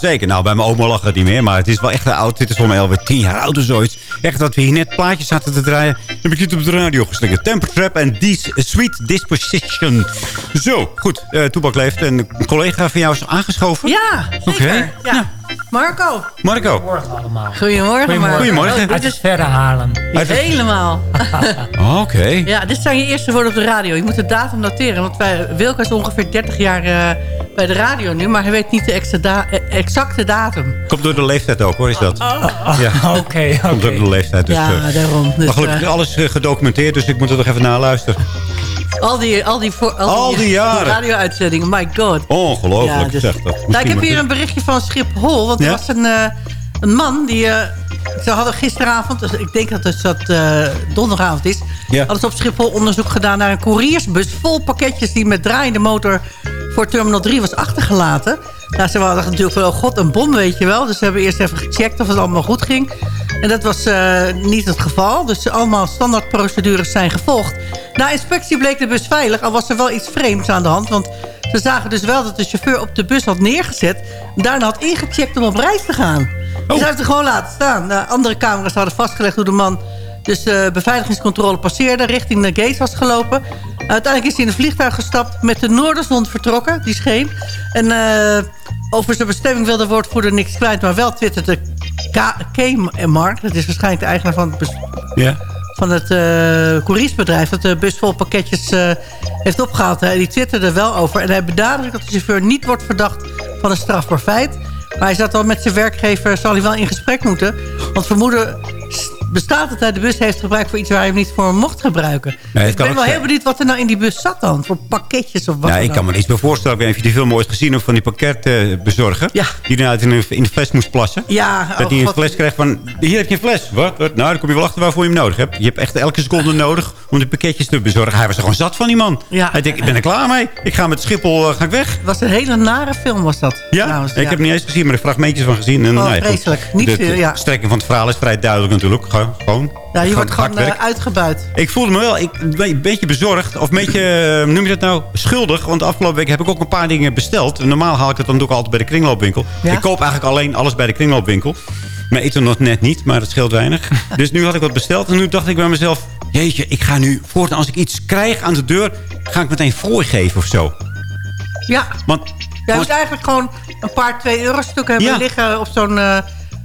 Zeker. Nou, bij mijn oma lag het niet meer. Maar het is wel echt een oud. Dit is voor mij alweer tien jaar oud of zoiets. Echt dat we hier net plaatjes zaten te draaien. Heb ik dit op de radio geslingerd. Temper Trap en Sweet Disposition. Zo, goed. eh Toebak leeft. En een collega van jou is aangeschoven. Ja, Oké. zeker. Ja. Marco. Marco. Goedemorgen allemaal. Goedemorgen, Marco. Goedemorgen. Oh, Uit dit het verre Haarlem. Uit het- Helemaal. Oké. Ja, dit zijn je eerste woorden op de radio. Je moet de datum noteren. Want wij, Wilco is ongeveer 30 jaar eh, bij de radio nu. Maar hij weet niet de da- eh, exacte datum. Komt door de leeftijd ook hoor, is dat. Ja. Oké, Komt door de leeftijd. Dus, ja, eh, daarom. Dus, maar gelukkig eh, alles eh, gedocumenteerd, dus ik moet er nog even naar luisteren. al die, al die, voor, al Al die jaren. radio-uitzendingen. My god. Ongelooflijk, Ja, dus- zeg dat. Nou, ik heb hier een berichtje van Schiphol. Want Ja? er was een, een man die... ze hadden gisteravond, dus ik denk dat het dat, eh, donderdagavond is... Ja. hadden ze op Schiphol onderzoek gedaan naar een couriersbus... vol pakketjes die met draaiende motor voor Terminal 3 was achtergelaten. Nou, ze hadden natuurlijk van, oh god, een bom, weet je wel. Dus ze hebben eerst even gecheckt of het allemaal goed ging. En dat was eh, niet het geval. Dus allemaal standaardprocedures zijn gevolgd. Na inspectie bleek de bus veilig, al was er wel iets vreemds aan de hand. Want ze zagen dus wel dat de chauffeur op de bus had neergezet... en daarna had ingecheckt om op reis te gaan. Oh. Dus hij heeft er gewoon laten staan. De andere camera's hadden vastgelegd hoe de man... dus de beveiligingscontrole passeerde, richting de gate was gelopen. Uiteindelijk is hij in een vliegtuig gestapt, met de Noorderzon vertrokken, die scheen. En eh, over zijn bestemming wilde de woordvoerder niks kwijt... maar wel twitterde K-Mark, dat is waarschijnlijk de eigenaar van het van het eh couriersbedrijf... dat de bus vol pakketjes eh, heeft opgehaald. Hij die twitterde er wel over. En hij benadrukt dat de chauffeur niet wordt verdacht van een strafbaar feit. Maar hij zat al met zijn werkgever... zal hij wel in gesprek moeten. Want vermoeden bestaat dat hij de bus heeft gebruikt... voor iets waar hij hem niet voor mocht gebruiken. het ik ben wel heel benieuwd wat er nou in die bus zat dan. Voor pakketjes of wat Ja, dan ik kan me niets meer voorstellen. Ik weet niet of je die film ooit gezien hebt van die pakketbezorger. Ja. Die inderdaad in, een- in de fles moest plassen. Ja, dat oh hij een god. fles krijgt van, hier heb je een fles. Wat? Wat? Nou, dan kom je wel achter waarvoor je hem nodig hebt. Je hebt echt elke seconde nodig om de pakketjes te bezorgen. Hij was er gewoon zat van die man. Ja. Hij denkt, ik ben er klaar mee. Ik ga met Schiphol eh, ga ik weg. Het was een hele nare film, was dat. Ja, trouwens, ik ja. heb het niet eens gezien, maar er fragmentjes van gezien. En, Oh, nou ja, goed. vreselijk. Niet de, veel, de ja. strekking van het verhaal is vrij duidelijk natuurlijk. Gewoon. gewoon Ja, je wordt gewoon eh, uitgebuit. Ik voelde me wel ik, een beetje bezorgd. Of een beetje, eh, noem je dat nou, schuldig. Want de afgelopen week heb ik ook een paar dingen besteld. Normaal haal ik het dan ook altijd bij de kringloopwinkel. Ja? Ik koop eigenlijk alleen alles bij de kringloopwinkel. Maar eten nog net niet, maar dat scheelt weinig. dus nu had ik wat besteld. En nu dacht ik bij mezelf... Jeetje, ik ga nu voortaan als ik iets krijg aan de deur... ga ik meteen voorgeven of zo. Ja, Want jij moet eigenlijk gewoon een paar 2 euro stukken hebben Ja. liggen op zo'n... eh,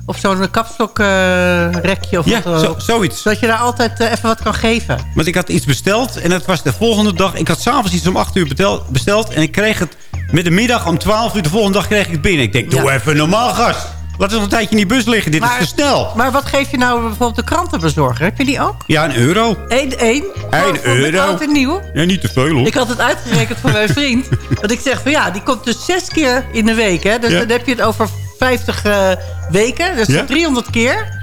op zo'n kapstokrekje of Ja, wat zo- zoiets. Zodat je daar altijd eh, even wat kan geven. Want ik had iets besteld en het was de volgende dag... Ik had s'avonds iets om 8 uur besteld en ik kreeg het met de middag om 12 uur. De volgende dag kreeg ik het binnen. Ik denk, doe Ja. even normaal, gast. Laat het een tijdje in die bus liggen. Dit is te snel. Maar wat geef je nou bijvoorbeeld de krantenbezorger? Heb je die ook? Ja, een euro. Eén, één? Eén euro. oud en nieuw? Ja, niet te veel hoor. Ik had het uitgerekend voor mijn vriend. Want ik zeg van ja, die komt dus zes keer in de week. Hè? Dus Ja. dan heb je het over 50 eh, weken. Dus Ja. 300 keer.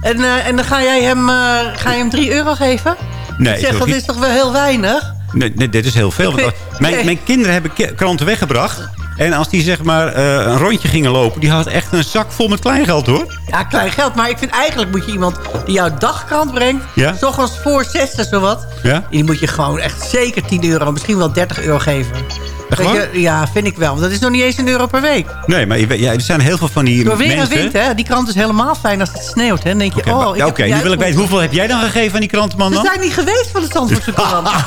En, eh, en dan ga jij hem, eh, ga je hem 3 euro geven? Nee, ik zeg, dat niet. is toch wel heel weinig? Nee, nee, dit is heel veel. Want, mijn, mijn kinderen hebben kranten weggebracht. En als die zeg maar een rondje gingen lopen... die had echt een zak vol met kleingeld hoor. Ja, klein geld. Maar ik vind eigenlijk moet je iemand die jouw dagkrant brengt... Ja. s ochtends voor zes of zo wat... Ja? die moet je gewoon echt zeker 10 euro, misschien wel 30 euro geven. Echt Weet waar? je, ja, vind ik wel. Want dat is nog niet eens een euro per week. Nee, maar je ja, er zijn heel veel van die Door weer en mensen... wind, hè? Die krant is helemaal fijn als het sneeuwt, hè? Dan denk je, oh, Oké, nu wil ik weten, hoeveel heb jij dan gegeven aan die krantenman Ze dan? zijn niet geweest van de Zandvoortse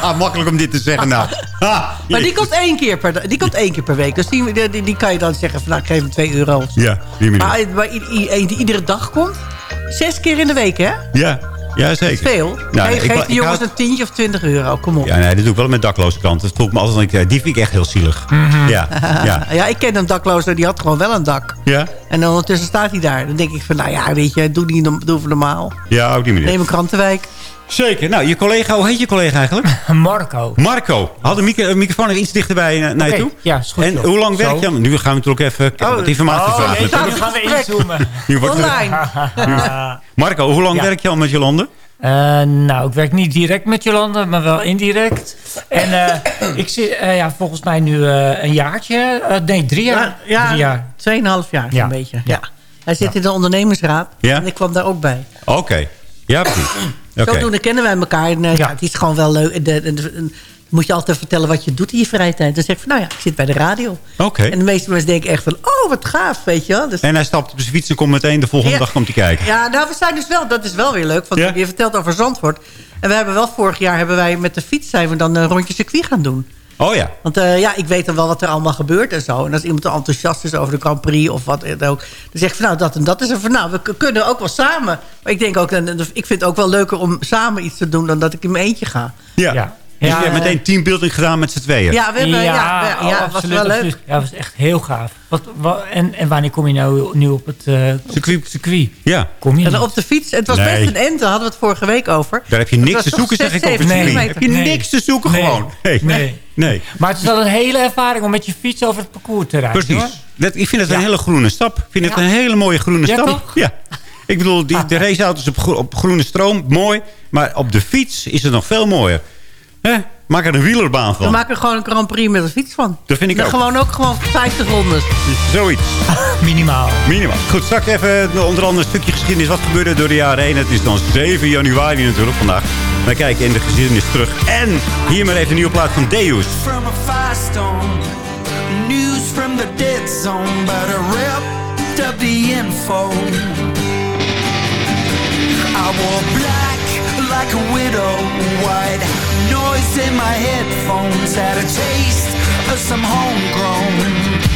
krant. Makkelijk om dit te zeggen nou. Ah, Maar die komt, één keer per, die komt één keer per week. Dus die, die, die- die kan je dan zeggen van, nou, ik geef hem 2 euro. Ja, die manier. Maar, maar iedere dag komt, zes keer in de week, hè? Ja, ja zeker. veel. Nou, Geef- nee, geef die jongens had- een tientje of 20 euro, kom op. Ja, nee, dat doe ik wel met dakloze klanten. Dat voelt me altijd, die vind ik echt heel zielig. Mhm. Ja, ja, ja, ik ken een dakloze, die had gewoon wel een dak. ja. En ondertussen staat hij daar. Dan denk ik van, nou ja, weet je, doe, die, doe normaal. Ja, ook die manier. Neem een krantenwijk. Zeker. Nou, je collega, hoe heet je collega eigenlijk? Marco. Marco. Had de micro- microfoon even iets dichterbij eh, naar je toe. ja, is goed, En joh. hoe lang werk je? Nu gaan we natuurlijk even Oh, wat informatie Oh, vragen. nee, dan gaan we inzoomen. Nu Online. Marco, hoe lang Ja. werk je al met Jolande? Eh, nou, ik werk niet direct met Jolanda, maar wel indirect. En eh, ik zit eh, ja, volgens mij nu eh, een jaartje. nee, drie jaar. Ja, Drie jaar. ja 2,5 jaar zo'n beetje. Ja. Hij zit in de ondernemersraad. Ja. En ik kwam daar ook bij. Oké. Ja, precies. Oké. Zodoende kennen wij elkaar. En, eh, ja. het is gewoon wel leuk. En, de- de- moet je altijd vertellen wat je doet in je vrije tijd. Dan zeg je van, nou ja, ik zit bij de radio. Oké. En de meeste mensen denken echt van, oh, wat gaaf, weet je wel. Dus, En hij stapt op zijn fiets en komt meteen de volgende Ja. dag komt hij kijken. ja, nou, we zijn dus wel, dat is wel weer leuk. Want Ja. je vertelt over Zandvoort. En we hebben wel vorig jaar, hebben wij met de fiets zijn we dan een rondje circuit gaan doen. Oh ja. Want eh, ja, ik weet dan wel wat er allemaal gebeurt en zo. En als iemand enthousiast is over de Grand Prix of wat dan ook... dan zeg ik van nou, dat en dat is er van nou, we kunnen ook wel samen. Maar ik denk ook, ik vind het ook wel leuker om samen iets te doen... dan dat ik in mijn eentje ga. Ja. Ja. Dus je hebt eh, meteen teambuilding gedaan met z'n tweeën. Ja, we hebben, ja, ja, oh, ja, was absoluut, wel leuk. absoluut. Ja, dat was echt heel gaaf. Wat, wat, en, en wanneer kom je nou nu op het eh, Circuit. circuit? Ja. Kom je En op de fiets, het was Nee. best een end, daar hadden we het vorige week over. Daar heb je niks te zoeken, zeg ik op zeven circuit. kilometer. Heb je Nee. niks te zoeken Nee. gewoon. Nee. Nee. nee. Maar het is wel een hele ervaring om met je fiets over het parcours te rijden. Precies. hoor. Dat, ik vind het een Ja. hele groene stap. Ik vind het Ja. een hele mooie groene Ja, stap. toch? Ja. Ik bedoel, die, de raceauto's op, op groene stroom, mooi. Maar op de fiets is het nog veel mooier. Hè? Maak er een wielerbaan We van. maken er gewoon een Grand Prix met een fiets van. Dat vind ik Dan ook. Gewoon ook gewoon 50 rondes. Zoiets. Minimaal. Minimaal. Goed, straks even onder andere een stukje geschiedenis. Wat gebeurde door de jaren heen? Het is dan 7 januari natuurlijk vandaag. We kijken in de geschiedenis terug. En hier maar even een nieuwe plaat van Deus. from a. News from the dead zone, but ripped up the info. I like a widow, white noise in my headphones, had a taste of some homegrown.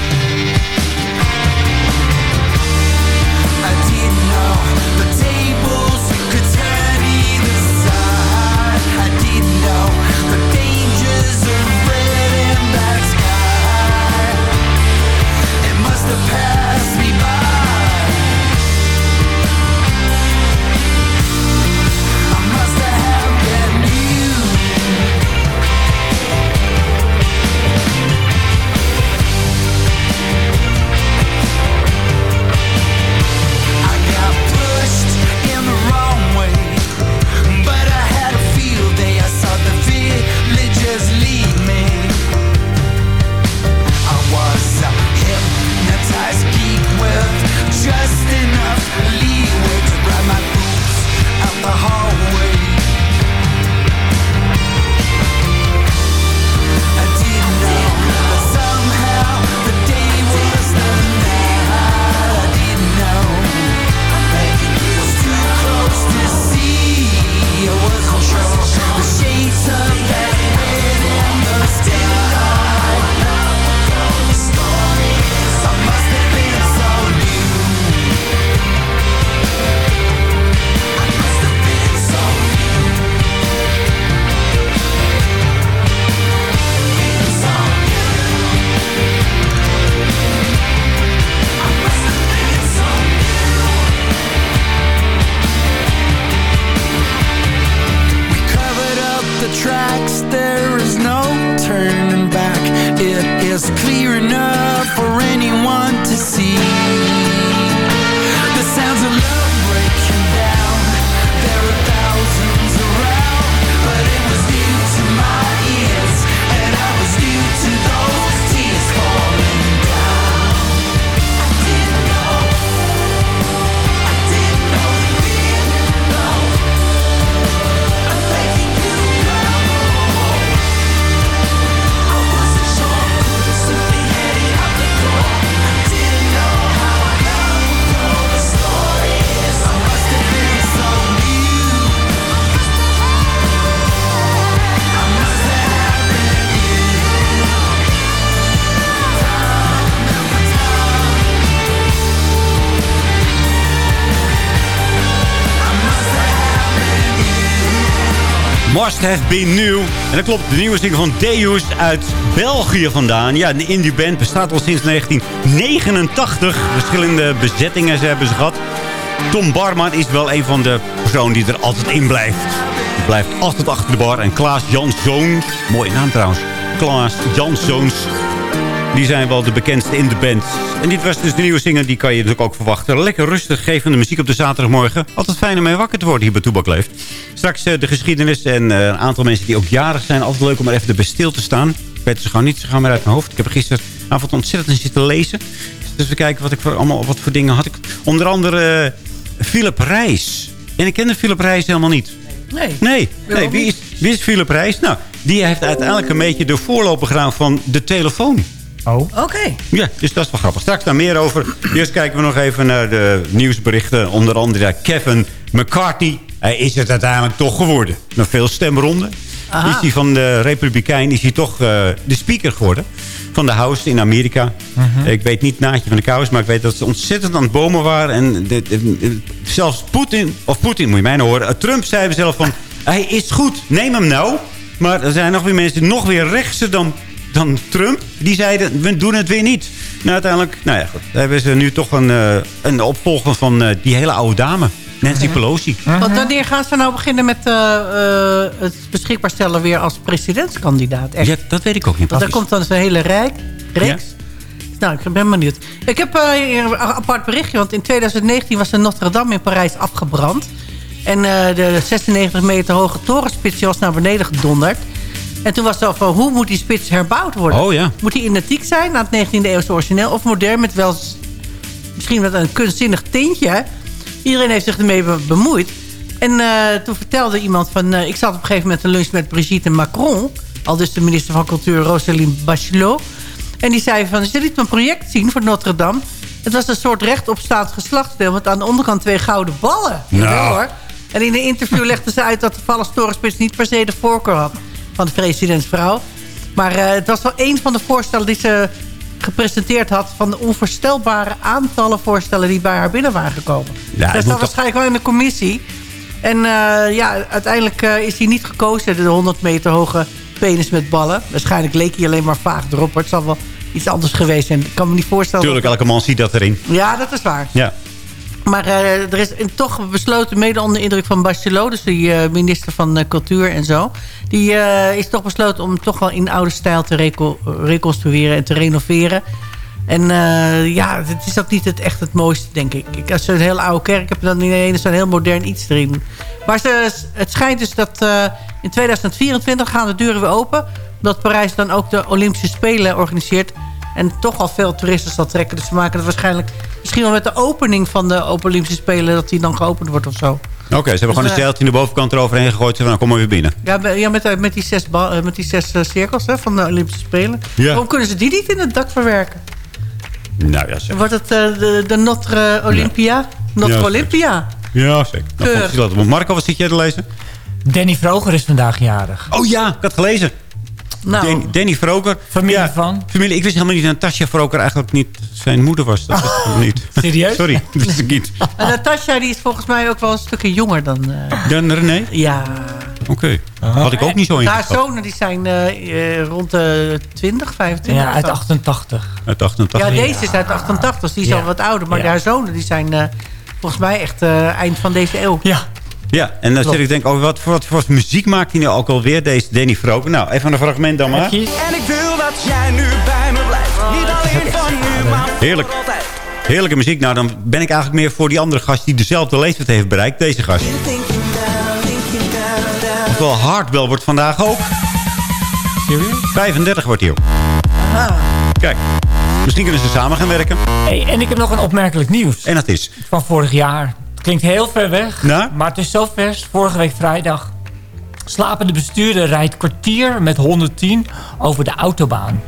Have Been. En dat klopt, de nieuwe single van Deus uit België vandaan. Ja, de indie band bestaat al sinds 1989. Verschillende bezettingen ze hebben ze gehad. Tom Barman is wel een van de personen die er altijd in blijft. Blijft altijd achter de bar. En Klaas Janszoons, mooie naam trouwens. Klaas Janszoons. Die zijn wel de bekendste in de band. En dit was dus de nieuwe single, die kan je natuurlijk ook verwachten. Lekker rustig gevende muziek op de zaterdagmorgen. Altijd fijn om mee wakker te worden hier bij Toebak Leeft. Straks eh, de geschiedenis en eh, een aantal mensen die ook jarig zijn. Altijd leuk om er even bij stil te staan. Ik weet ze gewoon niet, ze gaan maar uit mijn hoofd. Ik heb er gisteravond ontzettend zitten lezen. Dus we kijken wat ik voor, allemaal, wat voor dingen had ik. Onder andere eh, Philip Reis. En ik kende Philip Reis helemaal niet. Nee. Nee, nee. Wie, is, wie is Philip Reis? Nou, die heeft uiteindelijk een beetje de voorloper gedaan van de telefoon. Oh. Oké. Ja, dus dat is wel grappig. Straks daar meer over. Eerst kijken we nog even naar de nieuwsberichten. Onder andere Kevin McCarthy. Hij is het uiteindelijk toch geworden. Na veel stemronden Aha. is hij van de Republikein is hij toch eh, de speaker geworden. Van de House in Amerika. Ik weet niet naadje van de kous, maar ik weet dat ze ontzettend aan het bomen waren. En de, de- de- zelfs Poetin, of Poetin moet je mij nou horen. eh, Trump zei zelf van, hij is goed, neem hem nou. Maar er zijn nog weer mensen, nog weer rechtser dan, dan Trump. Die zeiden, we doen het weer niet. Nou, uiteindelijk, nou ja, goed. Hebben ze nu toch een, eh, een opvolger van eh, die hele oude dame. Nancy Pelosi. Want wanneer gaan ze nou beginnen met eh, eh, het beschikbaar stellen weer als presidentskandidaat? Echt? Ja, dat weet ik ook niet. Want daar komt dan zo'n hele rijk, reeks. Nou, ik ben benieuwd. Ik heb eh, een apart berichtje, want in 2019 was de Notre Dame in Parijs afgebrand. En eh, de 96 meter hoge torenspits was naar beneden gedonderd. En toen was het al van, hoe moet die spits herbouwd worden? Oh ja. Moet die identiek zijn na het 19e eeuwse origineel... of modern met wel misschien met een kunstzinnig tintje? Iedereen heeft zich ermee be- bemoeid. En eh, toen vertelde iemand van... eh, ik zat op een gegeven moment een lunch met Brigitte Macron... al dus de minister van Cultuur Roselyne Bachelot... En die zei van, ze liet een project zien voor Notre Dame. Het was een soort rechtopstaand geslachtsdeel... met aan de onderkant twee gouden ballen. Nou. Ja, hoor. En in een interview legde ze uit dat de vallen niet per se de voorkeur had... van de presidentsvrouw. Maar eh, het was wel een van de voorstellen die ze gepresenteerd had... van de onvoorstelbare aantallen voorstellen die bij haar binnen waren gekomen. Ja, dat toch- waarschijnlijk wel in de commissie. En eh, ja, uiteindelijk eh, is hij niet gekozen, de 100 meter hoge penis met ballen. Waarschijnlijk leek hij alleen maar vaag erop. Maar het zal wel iets anders geweest zijn. Ik kan me niet voorstellen... Tuurlijk, elke man ziet dat erin. Ja, dat is waar. Ja. Maar eh, er is toch besloten, mede onder indruk van Bachelot... dus die eh, minister van eh, Cultuur en zo... die is toch besloten om toch wel in oude stijl te reco- reconstrueren en te renoveren. En ja, het is ook niet het, echt het mooiste, denk ik. als je een hele oude kerk hebt, dan ineens zo'n heel modern iets erin. Maar ze, het schijnt dus dat in 2024 gaan de deuren weer open... omdat Parijs dan ook de Olympische Spelen organiseert... en toch al veel toeristen zal trekken. Dus ze maken het waarschijnlijk... misschien wel met de opening van de Olympische Spelen... dat die dan geopend wordt of zo. Oké, ze hebben gewoon een Dus, eh, zeiltje in de bovenkant eroverheen gegooid. Van, nou, kom maar weer binnen. Ja, ja met, eh, met die zes, eh, met die zes cirkels hè, van de Olympische Spelen. Ja. Waarom kunnen ze die niet in het dak verwerken? Nou ja, zeg. Wordt het eh, de, de Notre Olympia? Notre Ja, Olympia. Ja, zeker. Nou. Marco, wat zit jij te lezen? Danny Vroger is vandaag jarig. Oh ja, ik had gelezen. Nou, Dan- Danny Vroger. Familie ja, van? Familie. Ik wist helemaal niet dat Natasja Vroger eigenlijk niet zijn moeder was. Dat wist ik helemaal niet. Serieus? Sorry, dat wist ik niet. en Natasja die is volgens mij ook wel een stukje jonger dan... eh, Dan René? ja. Oké. Had ik ook niet zo Haar ingeschat. zonen die zijn eh, eh, rond de 20, 25. Ja, uit zo. 88. Uit 88. Ja, deze is uit 88, dus die is Ja. al wat ouder. Maar Ja. haar zonen die zijn eh, volgens mij echt eh, eind van deze eeuw. Ja. Ja, en dan zit ik denk, oh, wat, voor, wat voor muziek maakt hij nu ook alweer, deze Danny Vroger? Nou, even een fragment dan maar. En ik wil dat jij nu bij me blijft. Niet alleen van nu, maar Heerlijk. Heerlijke muziek. Nou, dan ben ik eigenlijk meer voor die andere gast die dezelfde leeftijd heeft bereikt. Deze gast. Oftewel Hardwell wordt vandaag ook. Serieus? 35 wordt hij ook. Kijk, misschien kunnen ze samen gaan werken. Hey, en ik heb nog een opmerkelijk nieuws. En dat is... Van vorig jaar. Klinkt heel ver weg. Nou? Maar het is zo vers. Vorige week vrijdag. Slapende bestuurder rijdt kwartier met 110 over de autobaan.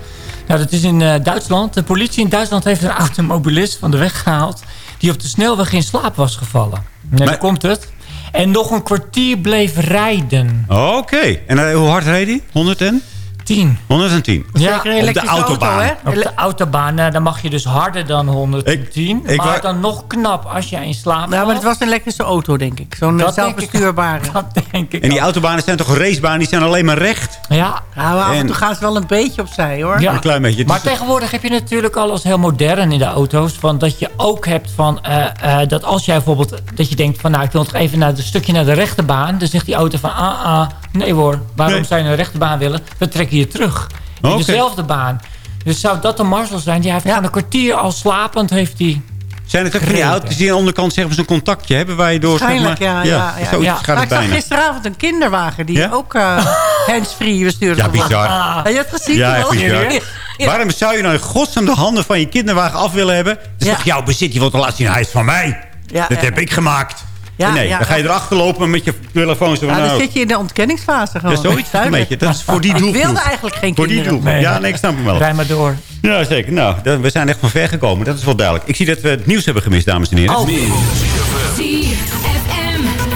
Nou, dat is in eh, Duitsland. De politie in Duitsland heeft een automobilist van de weg gehaald... die op de snelweg in slaap was gevallen. En Maar- daar komt het. En nog een kwartier bleef rijden. Oké. En eh, hoe hard reed hij? 110? 10. 110. Ja, Zeker een op de auto, autobaan. hè? Op de autobaan, eh, dan mag je dus harder dan 110. Ik- ik maar dan nog knap als je in slaap Nou, maar het was een elektrische auto, denk ik. Zo'n eh, Dat denk ik. zelfbestuurbare. Dat denk ik En die ook. autobanen zijn toch racebanen? Die zijn alleen maar recht? Ja, Nou, maar af en toe gaan ze wel een beetje opzij, hoor. ja. Een klein beetje. Maar tegenwoordig heb je natuurlijk alles heel modern in de auto's. Van dat je ook hebt van eh, eh, dat als jij bijvoorbeeld dat je denkt van nou ik wil nog even naar een stukje naar de rechterbaan. Dan zegt die auto van ah ah nee hoor, waarom Nee. zou je naar de rechterbaan willen? We trekken je terug. In dezelfde baan. Dus zou dat de Marshall zijn? Die heeft Ja. gewoon een kwartier al slapend heeft hij. Zijn het ook van die gereden. auto's die aan de onderkant zeg maar, zo'n contactje hebben... waar je door... zeg maar, ja. ja, ja, Ja. Maar ik zag bijna. gisteravond een kinderwagen die Ja? ook eh handsfree bestuurde. Ja, bizar. Heb je het gezien? Ja, bizar. Ja. Waarom zou je nou in godsnaam de handen van je kinderwagen af willen hebben? Dat is Ja. toch jouw bezit? Je wilt te laten zien, hij is van mij. Ja, dat ja. heb ik gemaakt. Ja, nee, ja. dan ga je erachter lopen met je telefoon. Zo van, Nou, dan nou, zit je in de ontkenningsfase gewoon. Ja, zoiets een beetje. Dat is voor die Ik doelgroep. wilde eigenlijk geen Voor die kinderen. doelgroep. Ja, nee, ik snap hem wel. Rij maar door. Ja, zeker. Nou, dan- we zijn echt van ver gekomen. Dat is wel duidelijk. Ik zie dat we het nieuws hebben gemist, dames en heren. Oh.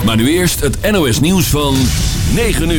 Maar nu eerst het NOS nieuws van 9 uur.